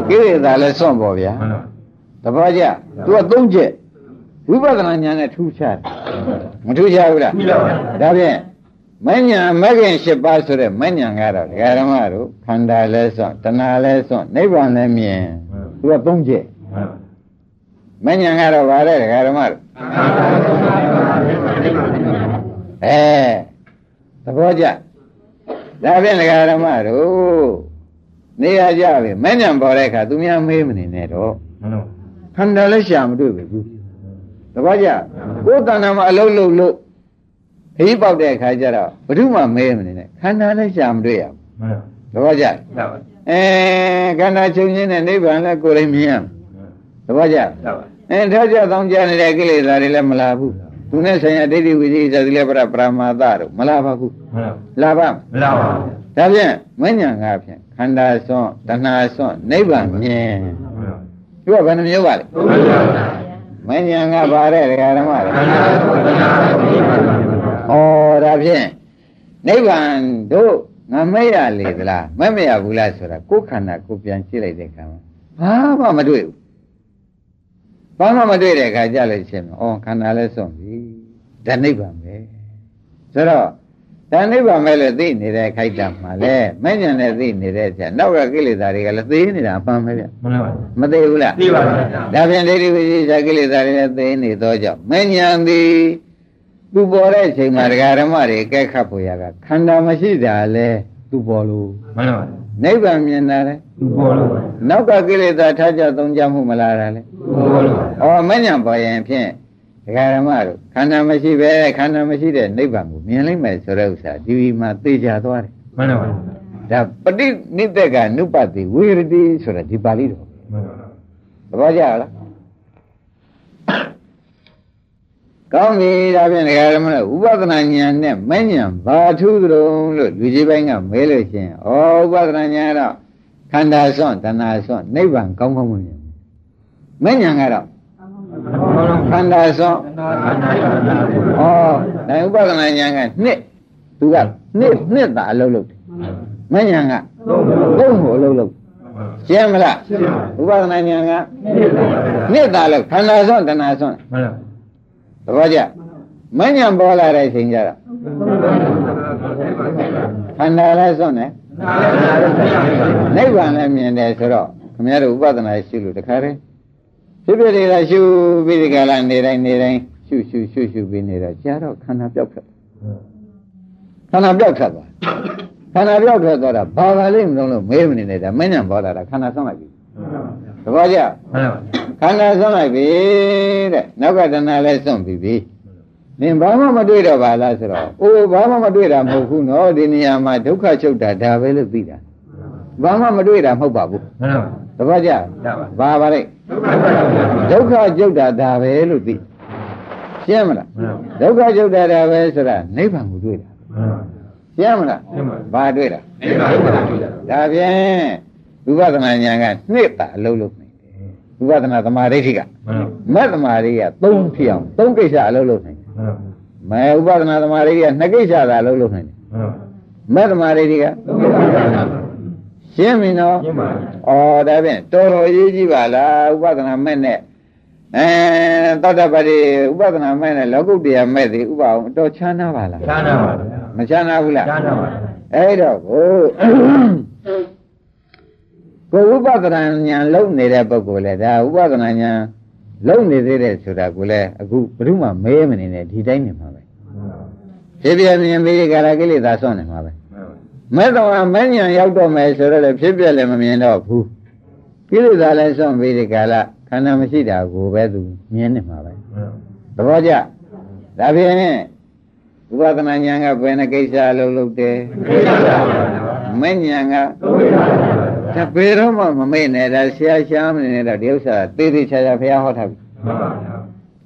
ကိလေသာလည်းစွန့်ပေါ့ဗျာသဘောကျသူကသုံးချက်ဝိပဿနာဉာဏ်နဲ့ထူးခြားတယ်မထူးခြားဘူးလားထူးခြားပါဒါဖြင့်မဉ္ဇဏ်မဂ္ဂင်၈ပါးဆိုတဲ့မဉ္ဇဏ်ကတော့ဒကာရမတို့ခန္ဓာလဲစွန့်တဏှာလဲစွန့်နိဗ္ဗာန်လဲမြင်သူကသုံးချက်မဉ္ဇဏ်ကတော့ဗါတဲ့ဒကာရမတို့ အဲသဘောကျဒါဖြင့်ဒကာရမတို့နေရကြပြီမဉ္ဇဏ်ပေါ်တဲ့အခါသူများမေးမနေနဲ့တော့ခန္ဓာလည်းရှာမတွေ့ဘူးတပည့်ကြကိုယ်တဏ္ဍာမှာအလုံးလုံးလို့ခီးပေါက်တဲ့အခါကျတော့ဘ ᱹ ဓုမှမဲမနေနဲ့ခန္ဓာလည်းရှာမတွေ့ရဘူးတပည့်ကြအဲခန္ဓာချုပ်ခြင်းနဲ့နိဗ္ဗာန်လည်းကိုယ်ရင်မြင်ရတပည့်ကြ အဲထားကြသောင်းကြနေတဲ့ကိလေသာတွေလည်းမလာဘူးသူနဲ့ဆိုင်ရာဒိဋ္ဌိဝိသေသတိလည်းပရပရမာသတို့မလာပါဘူးလာပါမလာပါဘူးဒါဖြင့်မဉ္ဇဏ်ကားဖြင့်ခန္ဓာစွန့်တဏှာစွန့်နိဗ္ဗာန်မြင်သူကဘယ်နှမျိုးပါလဲမဉ္ဇဏ်ကပါတဲ့ဒကာဓမ္မတွေဩဒါဖြင့်နိဗ္ဗာန်တို့ငါမဲ့ရလေသလားမဲ့မရဘူးလားဆိုတာကိုယ်ခန္ဓာကိုပြန်ကြည့်လိုက်တဲ့အခါမှာဘာမှမတွေ့ဘူး ဘာမှမတွေ့တဲ့အခါကြလို့ရှင်ဩခန္ဓာလဲစွန့်ပြီဒါနိဗ္ဗာန်ပဲဆိုတော့ဒါနိဗ္ဗာန်ပဲလို့သိနေတဲ့ခိုက်တံမှာလဲမဲ့ညာနဲ့သိနေတဲ့ချက်နောက်ကကိလေသာတွေကလည်းသိနေတာအပန်းပဲဗျမှန်ပါပါမသိဘူးလားသိပါပါဒါဖြင့်ဒိဋ္ဌိဝိသေသကိလေသာတွေလည်းသိနေသောကြောင့်မဲ့ညာသည်သူပေါ်တဲ့အချိန်မှာဒကာဓမ္မတွေကဲခတ်ဖို့ရကခန္ဓာမရှိတာလဲသူပေါ်လို့မှန်ပါပါ နိဗ္ဗာန်မြင်တာလဲသူပေါ်လို့နောက်ကကိလေသာထားကြသုံးကြမှုမလာတာလဲသူပေါ်လို့ဩမဲ့ညာပေါ်ရင်ဖြင့်ဒကာဓမ္မတို့ခန္ဓာမရှိပဲခန္ဓာမရှိတဲ့နိဗ္ဗာန်ကိုမြင်လိုက်မယ်ဆိုတဲ့ဥစ္စာဒီမှာသိကြသွားတယ်မှန်ပါပါဒါပဋိနိတကနုပတိဝေရတိဆိုတာဒီပါဠိတော်မှန်ပါပါသဘောကျလား ကောင်းပြီဒါဖြင့်ဒကာဓမ္မတို့ဥပဒနာဉာဏ်နဲ့မဉဏ်ဘာထူးကြုံလို့လူကြီးပိုင်းကမဲလို့ရှင်ဩဥပဒနာဉာဏ်တော့ခခန္ဓာစွန့်တဏှာစွန့်နိဗ္ဗာန်ကောင်းကောင်းမမြင်ဘူးမဉ္ဇဏ်ကတော့ခန္ဓာစွန့်ဩဒါဥပဒနာဉာဏ်ကနှစ်သူကနှစ်နှစ်သာအလုပ်လုပ်တယ်မဉ္ဇဏ်ကသုံးဖို့အလုပ်လုပ်ရှင်းမလားဥပဒနာဉာဏ်ကနှစ်သာလို့ခန္ဓာစွန့်တဏှာစွန့်မှန်ပါ သဘောကျမဉ္ဇဏ်ပေါ်လာတဲ့ချိန်ကြတော့ခန္ဓာလည်းစွန့်တယ်နိဗ္ဗာန်လည်းမြင်တယ်ဆိုတော့ခင်ဗျားတို့ဥပဒနာရှိလို့တခါတည်းဖြစ်ဖြစ်တွေကရှုပြီးဒီကလာနေတိုင်းနေတိုင်းရှုရှုရှုရှုပြီးနေတော့ကြာတော့ခန္ဓာပြောက်ထွက်ခန္ဓာပြောက်ထွက်သွားခန္ဓာပြောက်ထွက်သွားတာဘာပါလိမ့်မလို့လို့မေးမနေနဲ့ဒါမညံပေါ်လာတာခန္ဓာဆုံးလိုက်ပြီ တပည့်ကြခန္ဓာဆုံးလိုက်ပြီတဲ့နောက်ကတဏှာလည်းဆုံးပြီပြီနင်ဘာမှမတွေ့တော့ပါလားဆိုတော့အိုးဘာမှမတွေ့တာမဟုတ်ဘူးနော်ဒီနေရာမှာဒုက္ခချုပ်တာဒါပဲလို့သိတာဘာမှမတွေ့တာမဟုတ်ပါဘူးတပည့်ကြဘာပါလိမ့်ဒုက္ခချုပ်တာဒါပဲလို့သိရှင်းမလားဒုက္ခချုပ်တာဒါပဲဆိုတာနိဗ္ဗာန်ကိုတွေ့တာရှင်းမလားဘာတွေ့တာဒါဖြင့် ဝိပဿနာဉာဏ်ကနှစ်တာအလုံးလုံးနေတယ်ဝိပဿနာသမာဓိဋ္ဌိကမတ်သမာဓိကသုံးဖြစ်အောင်သုံးကိစ္စအလုံးလုံးနေတယ်မဲဥပဒနာသမာဓိကနှစ်ကိစ္စသာအလုံးလုံးနေတယ်မတ်သမာဓိကရှင်းပြီနော်ရှင်းပါပြီဩဒါဖြင့်တော်တော်ရေးကြည့်ပါလားဥပဒနာမဲ့နဲ့အဲသောတပတိဥပဒနာမဲ့နဲ့လောကုတ္တရာမဲ့သည်ဥပအောင်တော်ချမ်းသာပါလားချမ်းသာပါဗျာမချမ်းသာဘူးလားချမ်းသာပါအဲ့တော့ကို ကိုဥပဒနာဉာဏ်လုံနေတဲ့ပုဂ္ဂိုလ်လေဒါဥပဒနာဉာဏ်လုံနေသေးတယ်ဆိုတာကိုလည်းအခုဘယ်သူမှမေးမနေနဲ့ဒီတိုင်းနေမှာပဲဖြစ်ပြမြင်ပြီးကြလားကိလေသာဆွန့်နေမှာပဲမဲ့တော်ကမဲ့ညာရောက်တော့မယ်ဆိုတော့လည်းဖြစ်ပြလည်းမမြင်တော့ဘူးကိလေသာလည်းဆွန့်ပြီးဒီကလာခန္ဓာမရှိတာကိုပဲသူမြင်နေမှာပဲသဘောကျဒါဖြင့်ဥပဒနာဉာဏ်ကဘယ်နှကိစ္စလုံးလုပ်တယ်မဲ့ဉာဏ်က ဒါဘယ်တော့မှမမေ့နဲ့ဒါဆရာရှားမနေတော့ဒီဥစ္စာသေသေးချာချာဘုရားဟောထားပြီ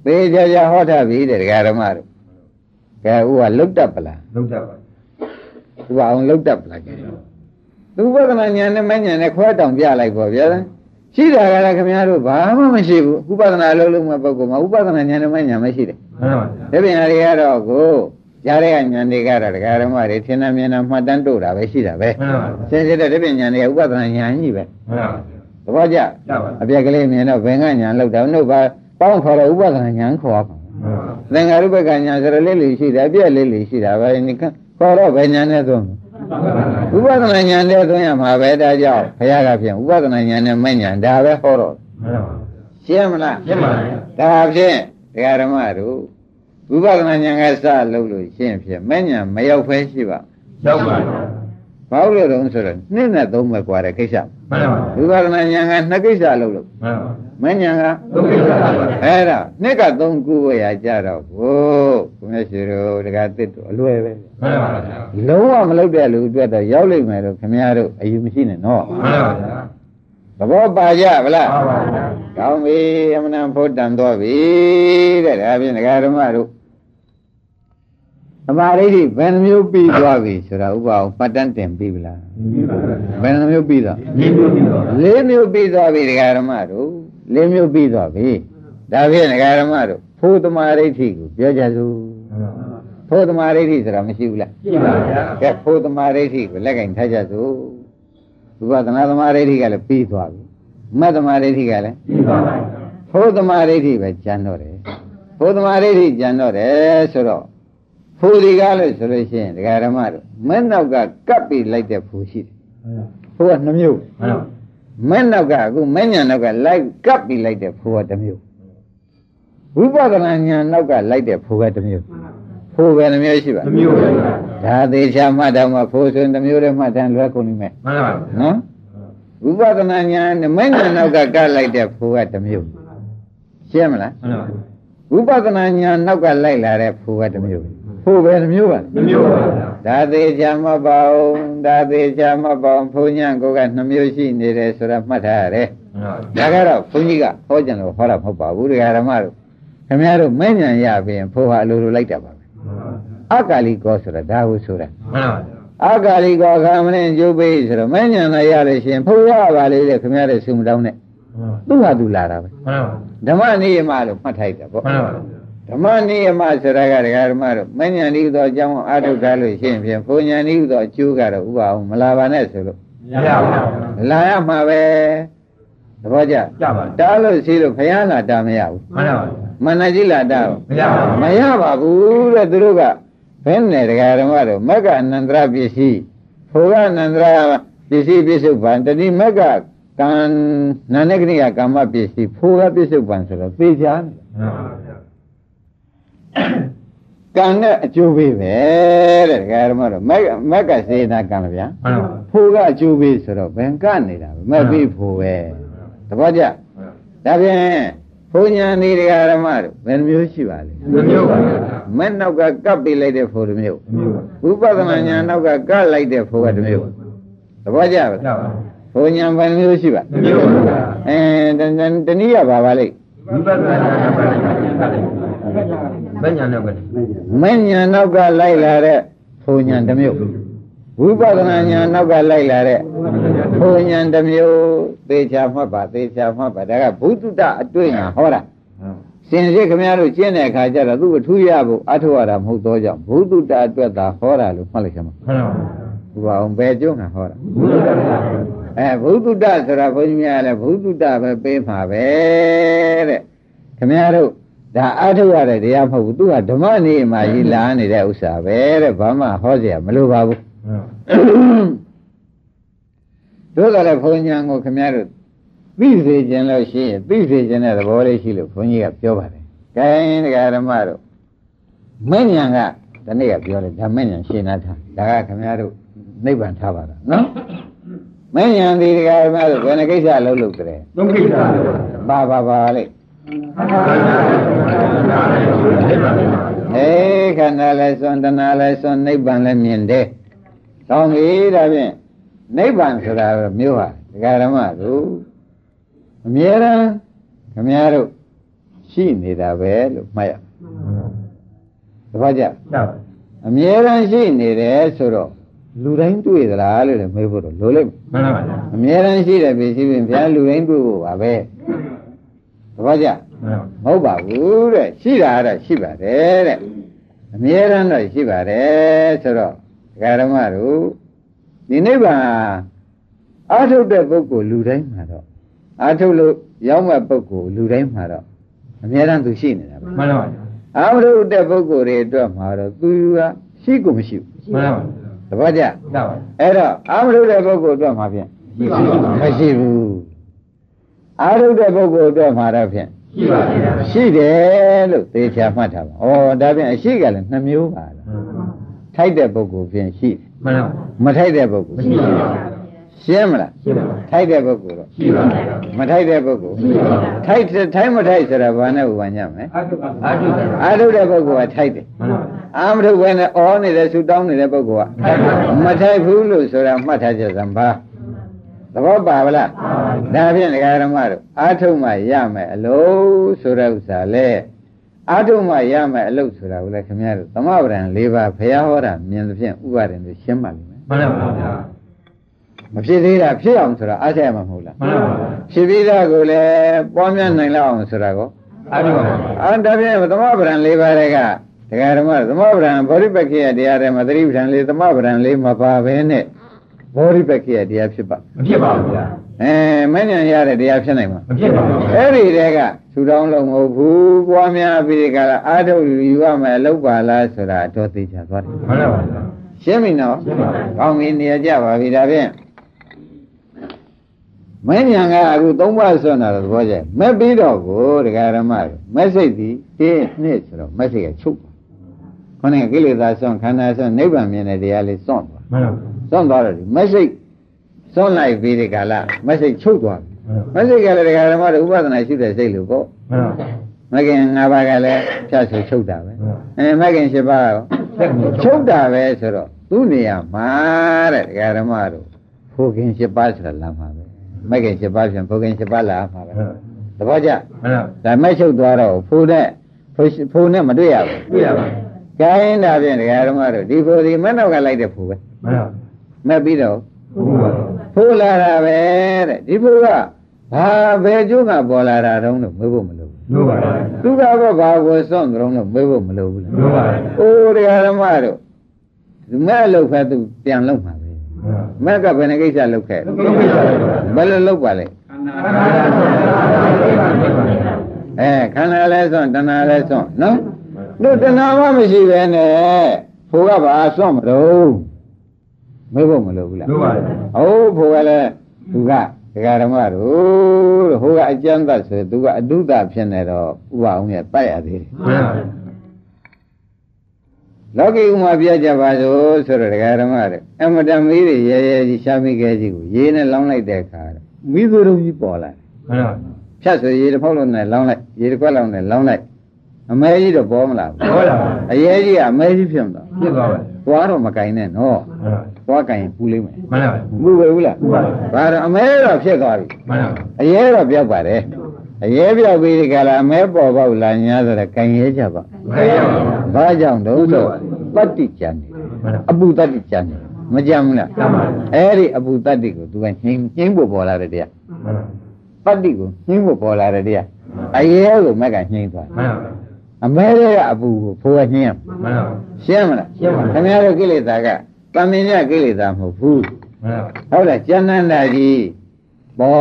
သေချာချာဟောထားပြီတဲ့ဒကာဓမ္မတို့ကဲဥကလုတ်တတ်ပလားလုတ်တတ်ပါဥပအောင်လုတ်တတ်ပလားကဲသူဥပဒနာဉာဏ်နဲ့မဉာဏ်နဲ့ခွဲတောင်ပြလိုက်ပေါ့ဗျာရှိတာကလည်းခင်ဗျားတို့ဘာမှမရှိဘူးဥပဒနာလုံးလုံးမဲ့ပုဂ္ဂိုလ်မှာဥပဒနာဉာဏ်နဲ့မဉာဏ်မရှိတယ်မှန်ပါဗျာဒါပြန်ရီကတော့ကို ကြားတဲ့ကဉာဏ်တွေကတော့ဒကာဓမ္မတွေသင်္နာမြင်နာမှတ်တမ်းတို့တာပဲရှိတာပဲမှန်ပါဗျာဆင်းရဲတဲ့တပည့်ဉာဏ်တွေကဥပဒနာဉာဏ်ကြီးပဲမှန်ပါသဘောကျအပြက်ကလေးမြင်တော့ဘယ်ကဉာဏ်လောက်တာနှုတ်ပါပေါင်းခေါ်တော့ဥပဒနာဉာဏ်ခေါ်ပါသင်္ဃာရုပ္ပကဉာဏ်ဆိုတော့လေးလေးရှိတယ်အပြက်လေးလေးရှိတာပဲနိကခေါ်တော့ဘယ်ဉာဏ်နဲ့သုံးဥပဒနာဉာဏ်နဲ့သုံးရမှာပဲဒါကြောင့်ဘုရားကဖြင့်ဥပဒနာဉာဏ်နဲ့မဲ့ဉာဏ်ဒါပဲဟောတော့ရှင်းမလားရှင်းပါပြီဒါဖြင့်တရားဓမ္မတို့ ဝိပဿနာဉာဏ်ကစလို့လို့ရှင်းဖြင့်မဲ့ဉာဏ်မရောက်ဖဲရှိပါရောက်ပါဘာလို့လဲဆိုတော့နှစ်နဲ့သုံးပဲกว่าတဲ့ကိစ္စမှန်ပါဝိပဿနာဉာဏ်ကနှစ်ကိစ္စလို့လို့မှန်ပါမဉဏ်ကသုံးကိစ္စပါအဲ့ဒါနှစ်ကသုံးခုပဲရကြတော့ဘို့ဘုရားရှင်တို့တက္ကသစ်တို့အလွယ်ပဲမှန်ပါဗျာလုံးဝမလုပ်တဲ့လူအတွက်တော့ရောက်လိမ့်မယ်လို့ခင်ဗျားတို့အယူမရှိနဲ့နော်မှန်ပါဗျာသဘောပါကြဗလားမှန်ပါဗျာကောင်းပြီအမနာဖို့တန်တော့ပြီတဲ့ဒါဖြင့်ဒကာဓမ္မတို့ သမာဓိဋ္ဌိဘယ်နှမျိုးပြီးသွားပြီဆိုတာဥပအောင်ပတ်တန်းတင်ပြီးပြီလားဘယ်နှမျိုးပြီးသွားလေးမျိုးပြီးသွားပြီဒကာဓမ္မတို့လေးမျိုးပြီးသွားပြီဒါဖြင့်ဒကာဓမ္မတို့ဖို့သမာဓိဋ္ဌိကိုပြောကြစို့ဖို့သမာဓိဋ္ဌိဆိုတာမရှိဘူးလားရှိပါဗျာကဲဖို့သမာဓိဋ္ဌိကိုလက်ကင်ထားကြစို့ဝိပဿနာသမာဓိဋ္ဌိကလည်းပြီးသွားပြီမတ်သမာဓိဋ္ဌိကလည်းပြီးသွားပါဖို့သမာဓိဋ္ဌိပဲကျန်တော့တယ်ဖို့သမာဓိဋ္ဌိကျန်တော့တယ်ဆိုတော့ ဖူဒီကားလို့ဆိုလို့ရှိရင်ဒကာဓမ္မတို့မဲ့နောက်ကကပ်ပြီးလိုက်တဲ့ဖူရှိတယ်ဖူကနှမျိုးမဲ့နောက်ကအခုမဲ့ညာနောက်ကလိုက်ကပ်ပြီးလိုက်တဲ့ဖူကတစ်မျိုးဝိပဿနာညာနောက်ကလိုက်တဲ့ဖူကတစ်မျိုးဖူပဲနှမျိုးရှိပါတစ်မျိုးပဲဒါသေးချာမှတ်တော့မှဖူဆိုရင်တစ်မျိုးတည်းမှတ်တယ်လွယ်ကုန်နေမယ်မှန်ပါပါနော်ဝိပဿနာညာမဲ့ညာနောက်ကကပ်လိုက်တဲ့ဖူကတစ်မျိုးရှင်းမလားမှန်ပါဝိပဿနာညာနောက်ကလိုက်လာတဲ့ဖူကတစ်မျိုး ဖို့ပဲနှမျိုးပါနှမျိုးပါဒါသေးချာမပါအောင်ဒါသေးချာမပါအောင်ဘုန်းကြီးကိုကနှမျိုးရှိနေတယ်ဆိုတာမှတ်ထားရတယ်ဒါကတော့ဘုန်းကြီးကဟောကြံလို့ဟောတာမဟုတ်ပါဘူးတရားဓမ္မတို့ခင်ဗျားတို့မဲ့ညာရပြင်ဖို့ဟာအလိုလိုလိုက်တာပါပဲအကာလီကောဆိုတာဒါဟုဆိုတာမှန်ပါအာကာလိကောခမင်းကျိုးပေးဆိုတော့မဉ္ဇဏ်သာရလို့ရှိရင်ဖို့ရပါလေတဲ့ခင်ဗျားတဲ့ဆုမတောင်းနဲ့သူ့ဟာသူလာတာပဲမှန်ပါဓမ္မနိယမလို့မှတ်ထိုက်တယ်ပေါ့မှန်ပါ ဓမ္မနိယမဆိုတာကဒကာဓမ္မတို့မဉ္ဇဏ်ဤသောအကြောင်းအာထုတ်ထားလို့ရှိရင်ဖြင့်ဘုံဉဏ်ဤသောအကျိုးကတော့ဥပအောင်မလာပါနဲ့ဆိုလို့ရပါဘူးလာရမှာပဲသဘောကျကြပါတားလို့ရှိလို့ဘုရားလာတာမရဘူးမှန်ပါမန္တကြီးလာတာရောမရပါဘူးမရပါဘူးတဲ့သူတို့ကဘယ်နဲ့တရားဓမ္မတို့မက္ကအနန္တရပစ္စည်းဖိုကအနန္တရပစ္စည်းပြစ္ဆုတ်ပံတတိမက္ကကံနာနကနိယကာမပစ္စည်းဖိုကပြစ္ဆုတ်ပံဆိုတော့သိချာတယ်မှန်ပါ ကံနဲ့အကျိုးပေးပဲတဲ့တရားဓမ္မတို့မက္ကမက္ကစေနာကံဗျာမှန်ပါဖိုကအကျိုးပေးဆိုတော့ဘယ်ကနေတာပဲမက်ပြီးဖိုပဲသဘောကျဒါဖြင့်ဘုံညာနေတရားဓမ္မတို့ဘယ်နှမျိုးရှိပါလဲမျိုးပါမဲ့နောက်ကကပ်ပေးလိုက်တဲ့ဖိုတစ်မျိုးမျိုးပါဝိပဿနာဉာဏ်နောက်ကကလိုက်တဲ့ဖိုးကတစ်မျိုးသဘောကျပါရလားပါဘုံဉာဏ်ဘယ်နှမျိုးရှိပါမျိုးပါအဲတဏတနည်းရပါပါလိမ့် ဝိပဿနာဘယ်ညာတော့ကလေးမဲ့ဉာဏ်နောက်ကလိုက်လာတဲ့ဘုံဉာဏ်တစ်မျိုးဝိပဿနာဉာဏ်နောက်ကလိုက်လာတဲ့ဘုံဉာဏ်တစ်မျိုးသေချာမှတ်ပါသေချာမှတ်ပါဒါကဘုဒ္ဓတအတွေ့ညာဟောတာစင်စစ်ခမရတို့ကျင့်တဲ့အခါကျတော့သူ့အထူးရဖို့အထောက်ရတာမဟုတ်တော့ကြောင့်ဘုဒ္ဓတအတွက်သာဟောတာလို့မှတ်လိုက်ချင်ပါမှန်ပါဘုရားအောင်ဘယ်ကျုံးကဟောတာဘုရားက အဲဘုဒ္ဓတဆိုတာဘုန်းကြီးများလည်းဘုဒ္ဓတပဲပေးမှာပဲတဲ့ခင်ဗျားတို့ဒါအထုတ်ရတဲ့တရားမဟုတ်ဘူးသူကဓမ္မနေမှာကြီးလာနေတဲ့ဥစ္စာပဲတဲ့ဘာမှဟောเสียမလိုပါဘူးတို့ကလည်းဘုန်းကြီးကိုခင်ဗျားတို့သိစေခြင်းလို့ရှိရင်သိစေခြင်းတဲ့သဘောလေးရှိလို့ဘုန်းကြီးကပြောပါတယ်။ဂိုင်းတရားဓမ္မတို့မဉ္ဇဏ်ကဒီနေ့ကပြောတယ်ဓမ္မဉ္ဇဏ်ရှင်းနာထားဒါကခင်ဗျားတို့နိဗ္ဗာန်ထားပါတော့နော်။ မဉ္ဇဏ်ဒီတရားဓမ္မတို့ဘယ်နှကိစ္စလုံးလို့ကြတယ်သုံးခိတ္တ။ပါပါပါလေ။အေးခန္ဓာလဲစွန့်တဏှာလဲစွန့်နိဗ္ဗာန်လဲမြင်တယ်။ကောင်းပြီဒါဖြင့်နိဗ္ဗာန်ဆိုတာမျိုးဟာဒကာဓမ္မတို့အမြဲတမ်းခင်ဗျားတို့ရှိနေတာပဲလို့မှတ်ရ။တပတ်ကြရပါအမြဲတမ်းရှိနေတယ်ဆိုတော့ လူတိုင်းတွေ့သလားလို့လည်းမေးဖို့တော့လိုလိမ့်မယ်မှန်ပါဗျာ။အမြဲတမ်းရှိတယ်ဖြစ်ရှိရင်ဘုရားလူတိုင်းတွေ့ဖို့ပါပဲ။တပတ်ကြမှန်ပါမဟုတ်ပါဘူးတဲ့ရှိတာကတော့ရှိပါတယ်တဲ့အမြဲတမ်းတော့ရှိပါတယ်ဆိုတော့ဒကာဓမ္မတို့ဒီနိဗ္ဗာန်အာထုတ်တဲ့ပုဂ္ဂိုလ်လူတိုင်းမှာတော့အာထုတ်လို့ရောက်မဲ့ပုဂ္ဂိုလ်လူတိုင်းမှာတော့အမြဲတမ်းသူရှိနေတာပဲမှန်ပါဗျာအာမထုတ်တဲ့ပုဂ္ဂိုလ်တွေအတွက်မှာတော့သူကရှိကိုမရှိဘူးမှန်ပါတ ပတ်ကြရပါအဲ့တော့အာမထုတ်တဲ့ပုဂ္ဂိုလ်အတွက်မှာဖြင့်ရှိပါပါမရှိဘူးအာထုတ်တဲ့ပုဂ္ဂိုလ်အတွက်မှာတော့ဖြင့်ရှိပါဗျာရှိတယ်လို့သေချာမှတ်ထားပါ။ဩဒါဖြင့်အရှိကလည်းနှမျိုးပါလား။ထိုက်တဲ့ပုဂ္ဂိုလ်ဖြင့်ရှိတယ်မှန်ပါ။မထိုက်တဲ့ပုဂ္ဂိုလ်မရှိပါဘူးရှင်းမလားရှိပါ။ထိုက်တဲ့ပုဂ္ဂိုလ်တော့ရှိပါဗျာမထိုက်တဲ့ပုဂ္ဂိုလ်ရှိပါထိုက်တဲ့ထိုက်မထိုက်ဆိုတာဘာနဲ့ဥပမာညမလဲအာထုအာထု။အာထုတဲ့ပုဂ္ဂိုလ်ကထိုက်တယ်မှန်ပါ။ အာမထုဘဲနဲ့ဩနေတဲ့ဆူတောင်းနေတဲ့ပုဂ္ဂိုလ်ကမထိုက်ဘူးလို့ဆိုတာမှတ်ထားကြစမ်းပါ။သဘောပါဗလား။ဒါဖြင့်ဒကာရမတို့အာထုမှရမယ်အလို့ဆိုတဲ့ဥစ္စာလေအာထုမှရမယ်အလို့ဆိုတာကိုလည်းခင်ဗျားတို့သမဗရံ၄ပါးဘုရားဟောတာမြင်သဖြင့်ဥပါဒင်တွေရှင်းပါလိမ့်မယ်မှန်ပါဗျာ။မဖြစ်သေးတာဖြစ်အောင်ဆိုတာအားဆက်မှာမဟုတ်လားမှန်ပါဗျာ။ဖြစ်ပြီးသားကိုလည်းပွားများနိုင်လောက်အောင်ဆိုတာကိုအာထုပါအာဒါဖြင့်သမဗရံ၄ပါးတွေက ဒကာဓမ္မသမဗရံဘောဓိပက္ခိယတရားတွေမှာသတိပဋ္ဌာန်လေးသမဗရံလေးမပါဘဲနဲ့ဘောဓိပက္ခိယတရားဖြစ်ပါမဖြစ်ပါဘူးဗျာအဲမဉ္ဇဉ်ရတဲ့တရားဖြစ်နိုင်မှာမဖြစ်ပါဘူးအဲ့ဒီတဲကထူထောင်းလုံးမဟုတ်ဘူးပွားများပြီးကြလားအာထုတ်ယူရမယ်အလုပ်ပါလားဆိုတာအတော်သေးချာသွားတယ်မှန်ပါဗျာရှင်းပြီနော်ရှင်းပါပြီကောင်းပြီနေရာကြပါပြီဒါဖြင့်မဉ္ဇဉ်ကအခုသုံးပါးဆွမ်းတာတော့သဘောကျမက်ပြီးတော့ကိုဒကာရမတွေမက်စိတ်ဒီတင်းနှစ်ဆိုတော့မက်စိတ်ကချုပ်ပါ ခொနဲ့ကိလေသာဆွမ်းခန္ဓာဆွမ်းနိဗ္ဗာန်မြင်တဲ့တရားလေးဆွမ်းသွားမှန်ပါဆွမ်းသွားတော့ဒီမက်စိတ်ဆွမ်းလိုက်ပြီးဒီကလာမက်စိတ်ချုပ်သွားပြီမက်စိတ်ကလည်းဒကာရမတွေဥပဒနာရှိတဲ့စိတ်လို့ပေါ့မှန်ပါမကင်၅ပါးကလည်းဖြတ်ဆိုချုပ်တာပဲမှန်ပါအဲမကင်၈ပါးရောချုပ်တာပဲဆိုတော့သူ့နေရာမှာတဲ့ဒကာဓမ္မတို့ဖိုကင်၈ပါးဆိုတာလာမှာပဲမကင်၈ပါးပြန်ဖိုကင်၈ပါးလာမှာပဲသဘောကျမှန်ပါဒါမဲ့ချုပ်သွားတော့ဖိုးနဲ့ဖိုးဖိုးနဲ့မတွေ့ရဘူးတွေ့ရပါခ ကိုင်းဒါဖြင့်တရားဓမ္မတို့ဒီဖို့ဒီမနောက်ကလိုက်တဲ့ဖို့ပဲမှန်ပါမက်ပြီးတော့ဟုတ်ပါဖို့လာတာပဲတဲ့ဒီဖို့ကဘာဘယ်ကျိုးကပေါ်လာတာတုံးလို့မေးဖို့မလိုဘူးလို့ပါသူကတော့ဘာကိုစွန့်ကြုံလို့မေးဖို့မလိုဘူးလားလို့ပါအိုးတရားဓမ္မတို့ဒီမဲ့အလုပ်ဖက်သူပြန်လုပ်မှာပဲမက်ကဘယ်နှကိစ္စလုပ်ခဲ့ဘယ်လိုလုပ်ပါလဲအဲခန္ဓာလဲစွန့်တဏှာလဲစွန့်နော် တို့တဏှာမှမရှိပဲနဲ့ဖိုးကဘာစွန့်မလို့မေးဖို့မလိုဘူးလားလို့ပါဟုတ်ဖိုးကလည်းသူကဒကာဓမ္မတို့ဟိုကအကျမ်းသတ်ဆိုသူကအတုဒဖြစ်နေတော့ဥပအောင်ရဲ့တိုက်ရသေးတယ်မှန်ပါလောကီဥမာပြကြပါစို့ဆိုတော့ဒကာဓမ္မတဲ့အမတမီးတွေရဲရဲကြီးရှားမိခဲကြီးကိုရေးနဲ့လောင်းလိုက်တဲ့အခါမိသူတို့ကြီးပေါ်လာတယ်မှန်ပါဖြတ်ဆိုရေတစ်ဖောက်လုံးနဲ့လောင်းလိုက်ရေတစ်ခွက်လုံးနဲ့လောင်းလိုက် အမဲကြီးတော့ပေါ်မလာဘူးဟုတ်လားအရေးကြီးကအမဲကြီးဖြစ်မှာဖြစ်သွားပါသွားတော့မကင်နဲ့နော်မှန်ပါသွားကင်ရင်ပူလိမ့်မယ်မှန်ပါပူပဲဘူးလားဘာတော့အမဲတော့ဖြစ်သွားပြီမှန်ပါအရေးတော့ပြောက်ပါတယ်အရေးပြောက်ပြီးဒီကလာအမဲပေါ်ပေါက်လာညာဆိုတော့ကင်ရဲကြပါမှန်ပါဘာကြောင့်တော့ဆိုပတ္တိကြံနေမှန်ပါအပူတတ္တိကြံနေမကြံဘူးလားမှန်ပါအဲ့ဒီအပူတတ္တိကိုသူကနှင်းနှင်းဖို့ပေါ်လာတဲ့တရားမှန်ပါပတ္တိကိုနှင်းဖို့ပေါ်လာတဲ့တရားအရေးကိုမက်ကနှင်းသွားမှန်ပါ အမဲတွေကအပူကိုဖိုးကနှင်းရမှန်ပါရှင်းမလားရှင်းပါပြီခင်ဗျားတို့ကိလေသာကတမင်ရကိလေသာမဟုတ်ဘူးမှန်ပါဟုတ်လားကျန်နန္ဒာကြီးဘော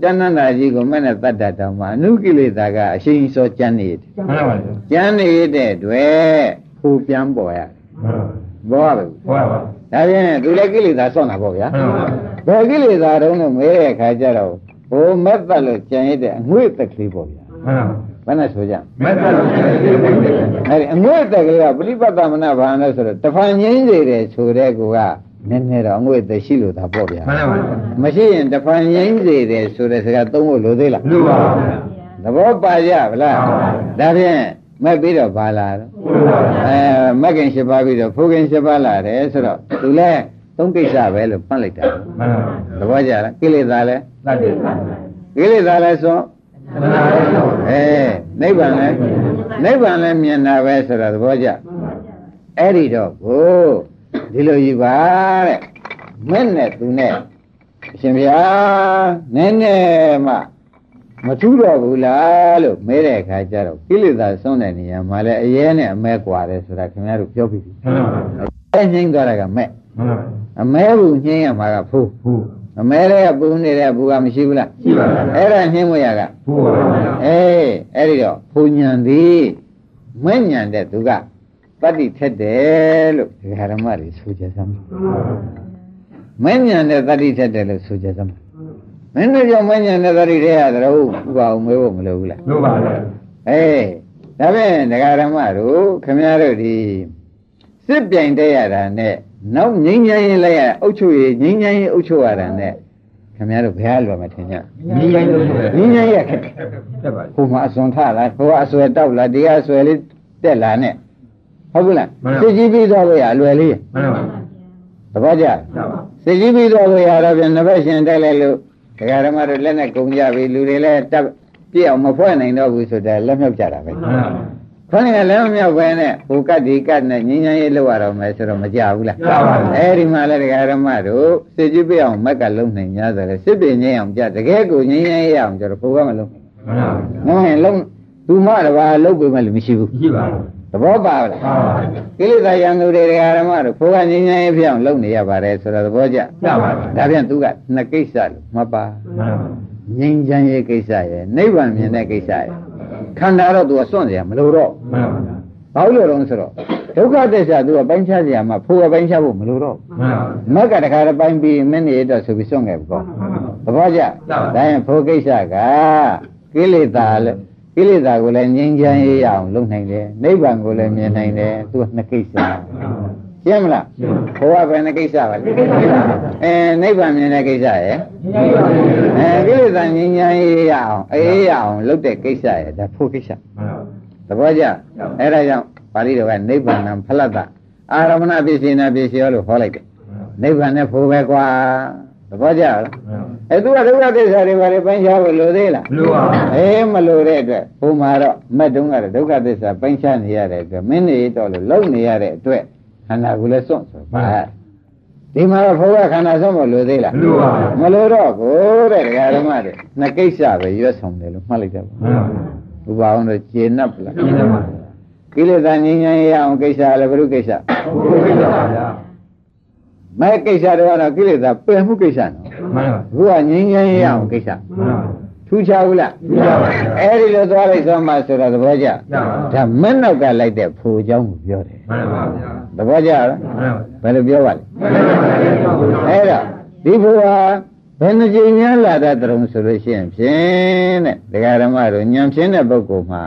ကျန်နန္ဒာကြီးကိုမဲ့နဲ့တတ်တတ်တောင်မှအနုကိလေသာကအရှိန်စောကျန်နေတယ်မှန်ပါကျန်နေတဲ့အတွက်ဖိုးပြန်ပေါ်ရတယ်မှန်ပါဘောရပဲဟုတ်ပါဒါဖြင့်သူလည်းကိလေသာဆော့တာပေါ့ဗျာမှန်ပါဘယ်ကိလေသာတုံးလို့မဲတဲ့အခါကျတော့ဟိုမက်သက်လို့ကြံရတဲ့အငွေ့သက်ကလေးပေါ့ဗျာမှန်ပါ ဘယ်နဲ့ဆိုကြမက်တယ်လို့ပြောတယ်အဲဒီအငွေ့သက်ကလေးကပရိပတ်သမနာဘာလဲဆိုတော့တဖန်ငင်းစေတယ်ဆိုတဲ့ကူကနည်းနည်းတော့အငွေ့သက်ရှိလို့သာပေါ့ဗျာမှန်ပါမရှိရင်တဖန်ငင်းစေတယ်ဆိုတဲ့စကားသုံးဖို့လိုသေးလားလို့ပါသဘောပါကြဗလားဒါဖြင့်မက်ပြီးတော့ပါလာတော့အဲမက်ကင်၈ပါးပြီးတော့ဖိုးကင်၈ပါးလာတယ်ဆိုတော့သူလည်းသုံးကိစ္စပဲလို့ပတ်လိုက်တာမှန်ပါသဘောကျလားကိလေသာလဲတတ်တယ်ကိလေသာလဲဆိုမှန်ပါ အဲနိဗ္ဗာန်လည်းနိဗ္ဗာန်လည်းမြင်တာပဲဆိုတာသဘောကျအဲ့ဒီတော့ကိုဒီလိုယူပါတဲ့မဲ့နဲ့သူနဲ့အရှင်ဘုရားနည်းနည်းမှမထူးတော့ဘူးလားလို့မဲတဲ့အခါကျတော့ကိလေသာဆုံးတဲ့နေရာမှာလည်းအရဲနဲ့အမဲကွာတယ်ဆိုတာခင်ဗျားတို့ပြောပြီးပြီအဲငြိမ့်သွားတာကမဲ့အမဲဘူးငြိမ့်ရမှာကဖိုးဖိုး အမဲတွေကပူနေတဲ့ဘူကမရှိဘူးလားရှိပါလားအဲ့ဒါနှင်းမရကဟုတ်ပါအေးအဲ့ဒီတော့ဘုံညံသည်မညံတဲ့သူကပတ္တိထက်တယ်လို့ဒကာရမတွေဆိုကြစမ်းမညံတဲ့တတ္တိထက်တယ်လို့ဆိုကြစမ်းမင်းတို့ကြောင့်မညံတဲ့တတ္တိတွေရတယ်ဟုတ်ဥပအောင်မေးဖို့မလိုဘူးလားလို့ပါလေအေးဒါဖြင့်ဒကာရမတို့ခမည်းတော်ဒီစစ်ပြိုင်တဲ့ရတာနဲ့ နောက်ငိမ့်ငိမ့်ရင်လိုက်ရအုတ်ချုပ်ရငိမ့်ငိမ့်ရင်အုတ်ချုပ်ရတာနဲ့ခမည်းတော်ဘယ်လိုမှထင်ကြညီရိုင်းလို့ဆိုရငိမ့်ငိမ့်ရခက်တယ်တက်ပါဟိုမှာအစွန်ထလာဟိုကအဆွဲတောက်လာဒီကအဆွဲလေးတက်လာနဲ့ဟုတ်ဘူးလားစစ်ကြီးပြီးတော့လို့ရအလွယ်လေးမှန်ပါသဘောကျတတ်ပါစစ်ကြီးပြီးတော့လို့ရတော့ပြန်နှစ်ဘက်ရှင်တက်လိုက်လို့ဒကာဓမ္မတို့လက်နဲ့ကုန်ကြပြီလူတွေလည်းတက်ပြည့်အောင်မဖွဲ့နိုင်တော့ဘူးဆိုတော့လက်မြောက်ကြတာပဲမှန်ပါ ခေါင်းကလည်းမမြောက်ပဲနဲ့ဟိုကတ်ဒီကတ်နဲ့ငင်းငင်းရေးလောက်ရတော့မယ်ဆိုတော့မကြဘူးလားကြပါဘူးအဲဒီမှာလည်းဒကာဓမ္မတို့စစ်ကြီးပြီးအောင်မက်ကလုံးနိုင်냐ဆိုတော့စစ်ပင်ငင်းအောင်ကြတကယ်ကိုငင်းငင်းရေးအောင်ကြတော့ဘုရားမလုံးမှန်ပါငုံရင်လုံးသူမတပါလုံးပေမဲ့လည်းမရှိဘူးရှိပါသဘောပါလားပါပါကိလေသာရံသူတွေတရားဓမ္မတို့ဘုရားငြိမ်းချမ်းရေးပြောင်းလုပ်နေရပါတယ်ဆိုတော့သဘောကျကြပါပါဒါပြန်သူကနှစ်ကိစ္စလို့မပါမှန်ပါငြိမ်းချမ်းရေးကိစ္စရယ်နိဗ္ဗာန်မြင်တဲ့ကိစ္စရယ်ခန္ဓာတော့သူကစွန့်เสียမလို့တော့ မှန်ပါ ဘာလို့လဲတော့ဆိုတော့ဒုက္ခသစ္စာသူကပိုင်းခြားเสียမှာဖိုးကပိုင်းခြားဖို့မလို့တော့ မှန်ပါ မက်ကတခါတည်းပိုင်းပြီးမင်းနေတော့ဆိုပြီးစွန့်ခဲ့ပြီပေါ့သဘောကျဒါရင်ဖိုးကိစ္စကကိလေသာလည်းကိလေသာကိုလည်းငြိမ်းချမ်းရေးရအောင်လုပ်နိုင်တယ်နိဗ္ဗာန်ကိုလည်းမြင်နိုင်တယ်သူကနှစ်ကိစ္စ ရှင်းမလားဘုရားဘယ်နှကိစ္စပါလဲအဲနိဗ္ဗာန်မြင်တဲ့ကိစ္စရယ်အဲကိလေသာငြိမ်းချမ်းရေးရအောင်အေးရအောင်လုပ်တဲ့ကိစ္စရယ်ဒါဖို့ကိစ္စမှန်ပါသဘောကျအဲဒါကြောင့်ပါဠိတော်ကနိဗ္ဗာန်ဖလတ္တအာရမဏပစ္စေနာပစ္စယောလို့ဟောလိုက်တယ်နိဗ္ဗာန်နဲ့ဖို့ပဲကွာသဘောကြလားအဲသူကဒုက္ခသစ္စာတွေဘာတွေပိုင်းခြားဖို့လိုသေးလားမလို့ပါဘူးအေးမလိုတဲ့အတွက်ဘုံမှာတော့မက်တုံးကတော့ဒုက္ခသစ္စာပိုင်းခြားနေရတဲ့အတွက်မင်းနေတော့လို့လုံနေရတဲ့အတွက် ခန္ဓာကိုယ်လည်းစွန့်ဆိုပါဒီမှာတော့ဘုရားခန္ဓာစွန့်ဖို့လိုသေးလား မလို့ပါဘူး မလိုတော့ကိုတဲ့ဒကာဓမ္မတွေနှစ်ကိစ္စပဲရွတ်ဆောင်တယ်လို့မှတ်လိုက်ကြပါ မှန်ပါဘူး ဘုရားအောင်တော့ကျေနပ်ပလား ကျင်းတယ်ပါ ကိလေသာငြိမ်းချမ်းရအောင်ကိစ္စလည်းဘုရုကိစ္စ ဘုရားကိစ္စပါဗျာ မဲကိစ္စတွေကတော့ကိလေသာပယ်မှုကိစ္စနော် မှန်ပါ ဘုရားငြိမ်းချမ်းရအောင်ကိစ္စ မှန်ပါ ထူးခြားဘူးလား ထူးခြားပါဗျာ အဲ့ဒီလိုသွားလိုက်သွားမှဆိုတော့သဘောကျ ရပါ ဒါမင်းနောက်ကလိုက်တဲ့ဖို့เจ้าကိုပြောတယ် မှန်ပါဗျာ သဘောကျလားမှန်ပါဘယ်လိုပြောပါလဲမှန်ပါဗျာအဲ့တော့ဒီဘုရားဘယ်နှကြိမ်များလာတတ်တုံးဆိုလို့ရှိရင်ဖြင့်တဲ့ဒကာဓမ္မတို့ညံဖြင်းတဲ့ပုဂ္ဂိုလ်မှာ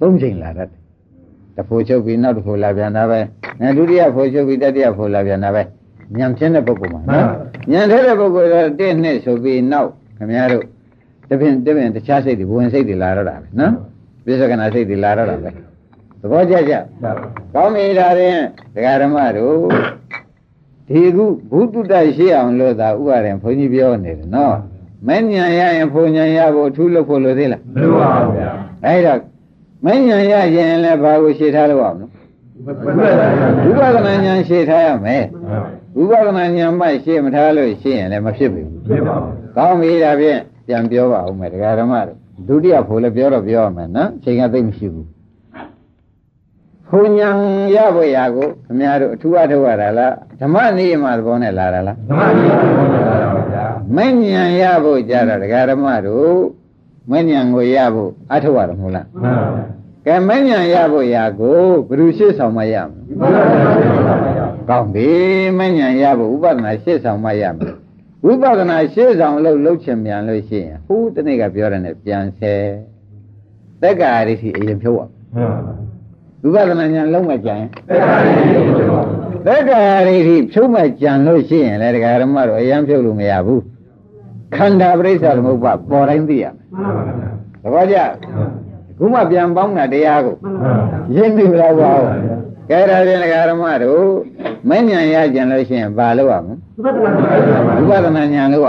သုံးချိန်လာတတ်တယ်တစ်ဖို့ချုပ်ပြီးနောက်တစ်ဖို့လာပြန်တာပဲအဲဒုတိယဖို့ချုပ်ပြီးတတိယဖို့လာပြန်တာပဲညံဖြင်းတဲ့ပုဂ္ဂိုလ်မှာနော်ညံထဲတဲ့ပုဂ္ဂိုလ်တော့တစ်နှစ်ဆိုပြီးနောက်ခင်ဗျားတို့တပင်တပင်တခြားစိတ်တွေဘဝင်စိတ်တွေလာတော့တာပဲနော်ပြစ္ဆကနာစိတ်တွေလာတော့တာပဲ သဘောကျကြကောင်းပြီဒါရင်ဒကာဓမ္မတို့ဒီခုဘုဒ္ဓတရှိအောင်လို့သာဥပါရင်ဘုန်းကြီးပြောနေတယ်နော်မဉ္ဇဏ်ရရင်ဘုံဉဏ်ရဖို့အထူးလုပ်ဖို့လိုသေးလားမလို့ပါဘူးဗျာအဲ့တော့မဉ္ဇဏ်ရရင်လည်းဘာကိုရှေ့ထားလို့အောင်နော်ဝိပဿနာဉာဏ်ရှေ့ထားရမယ်ဝိပဿနာဉာဏ်မှရှေ့မထားလို့ရှင်းရင်လည်းမဖြစ်ဘူးဖြစ်ပါဘူးကောင်းပြီဒါဖြင့်ပြန်ပြောပါဦးမယ်ဒကာဓမ္မတို့ဒုတိယဖို့လည်းပြောတော့ပြောရမယ်နော်ချိန်ကသိပ်မရှိဘူး ဘုံဉဏ်ရဖို့ရာကိုခင်ဗျားတို့အထူးအထောက်ရတာလားဓမ္မနိယမသဘောနဲ့လာတာလားဓမ္မကြီးပါဗျာမဉ္ဇဉ်ရဖို့ကြတော့ဒကာဓမ္မတို့မဉ္ဇဉ်ကိုရဖို့အထောက်ရတယ်မဟုတ်လားမှန်ပါဗျာကဲမဉ္ဇဉ်ရဖို့ရာကိုဘယ်သူရှေ့ဆောင်မရမလဲကောင်းပြီမဉ္ဇဉ်ရဖို့ဥပဒနာရှေ့ဆောင်မရမယ်ဝိပဿနာရှေ့ဆောင်လို့လှုပ်ချင်ပြန်လို့ရှိရင်ဟိုးတနေ့ကပြောတယ်နဲ့ပြန်ဆဲသက်္ကာရိရှိအရင်ဖြုတ်ရ ဝိပဿနာဉာဏ်လုံးမကြရင်သက်္ကာရိရှိဖြုတ်မကြံလို့ရှိရင်လည်းဒကာဓမ္မတို့အရင်ဖြုတ်လို့မရဘူးခန္ဓာပရိစ္ဆာသမုပ္ပါပေါ်တိုင်းသိရမယ်သဘောကျခုမှပြန်ပေါင်းတာတရားကိုရင်းပြီလားဘောကဲဒါဖြင့်ဒကာဓမ္မတို့မဉ္ဇဉ်ရကြံလို့ရှိရင်ဘာလုပ်ရမလဲဝိပဿနာဉာဏ်လို့ရ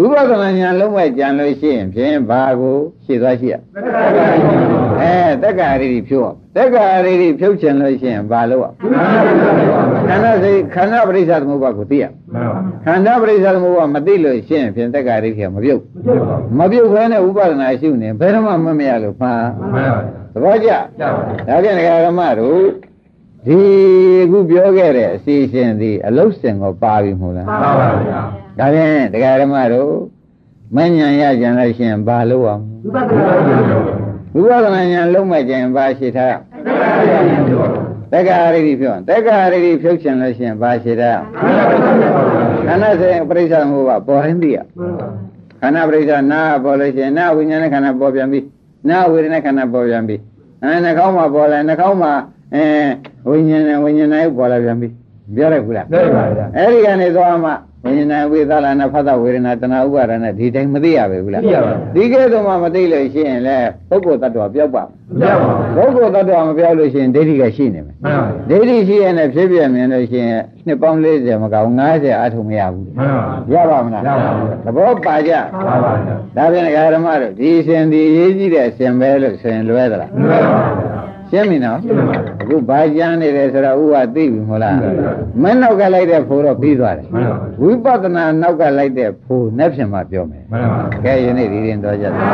ဝိပဿနာဉာဏ်လုံးမဲ့ကြံလို့ရှိရင်ဖြင့်ဘာကိုရှင်းသွားရှိရအဲတက္ကရာရီဖြုတ်ရတက္ကရာရီဖြုတ်ချင်လို့ရှိရင်ဘာလုပ်ရခန္ဓာစိတ်ခန္ဓာပရိစ္ဆာသမုပ္ပါကိုသိရခန္ဓာပရိစ္ဆာသမုပ္ပါမသိလို့ရှိရင်ဖြင့်တက္ကရာရီဖြုတ်မပြုတ်မပြုတ်ခဲနဲ့ဥပဒနာရှုနေဘယ်တော့မှမမရလို့မှာသဘောကျဒါဖြင့်ဒကာရမတို့ဒီအခုပြောခဲ့တဲ့အစီအစဉ်ဒီအလုတ်စင်ကိုပါပြီမဟုတ်လား ဒါဖြင့်တရားဓမ္မတို့မဉ္ဇဉ်ရကြံလို့ရှိရင်ဘာလို့အောင်ဝိပဿနာဉာဏ်လုံးမဲ့ကြရင်ဘာရှိထားတက္ကရာရိပြောတက္ကရာရိဖြုတ်ချင်လို့ရှိရင်ဘာရှိထားခန္ဓာစေပရိစ္ဆာမှုကပေါ်ရင်းသိရခန္ဓာပရိစ္ဆာနာပေါ်လို့ရှိရင်နာဝိညာဉ်နဲ့ခန္ဓာပေါ်ပြန်ပြီနာဝေဒနာခန္ဓာပေါ်ပြန်ပြီအဲနှာခေါင်းမှာပေါ်လာနှာခေါင်းမှာအဲဝိညာဉ်နဲ့ဝိညာဉ်နဲ့ပေါ်လာပြန်ပြီပြောရခုလားသိပါဗျာအဲ့ဒီကနေသွားမှ ဝိညာဉ်ဝေသလာနာဖသဝေဒနာတဏှာဥပါဒနာဒီတိုင်းမသိရပဲဘူးလားသိရပါဘူးဒီကဲတော့မှမသိလို့ရှိရင်လေပုဂ္ဂိုလ်တ attva ပြောက်ပါမရပါဘူးပုဂ္ဂိုလ်တ attva မပြောက်လို့ရှိရင်ဒိဋ္ဌိကရှိနေမယ်မှန်ပါဗျာဒိဋ္ဌိရှိရင်လည်းဖြစ်ပြမြင်လို့ရှိရင်နှစ်ပေါင်း40မကောင်း90အထုံမရဘူးမှန်ပါရပါမလားရပါဘူးသဘောပါကြပါပါဗျာဒါဖြင့်ဒကာဓမ္မတို့ဒီအရှင်ဒီအရေးကြီးတဲ့အရှင်ပဲလို့ဆိုရင်လွဲသလားမရပါဘူး ရှင်းပြီနော်ရှင်းပါပြီအခုဘာကြမ်းနေတယ်ဆိုတော့ဥပသိပြီမဟုတ်လားမနောက်ကလိုက်တဲ့ဖိုးတော့ပြီးသွားတယ်မှန်ပါဝိပဿနာနောက်ကလိုက်တဲ့ဖိုးနဲ့ဖြင့်မှပြောမယ်မှန်ပါကဲယနေ့ဒီရင်တော့ကြတယ်ပါ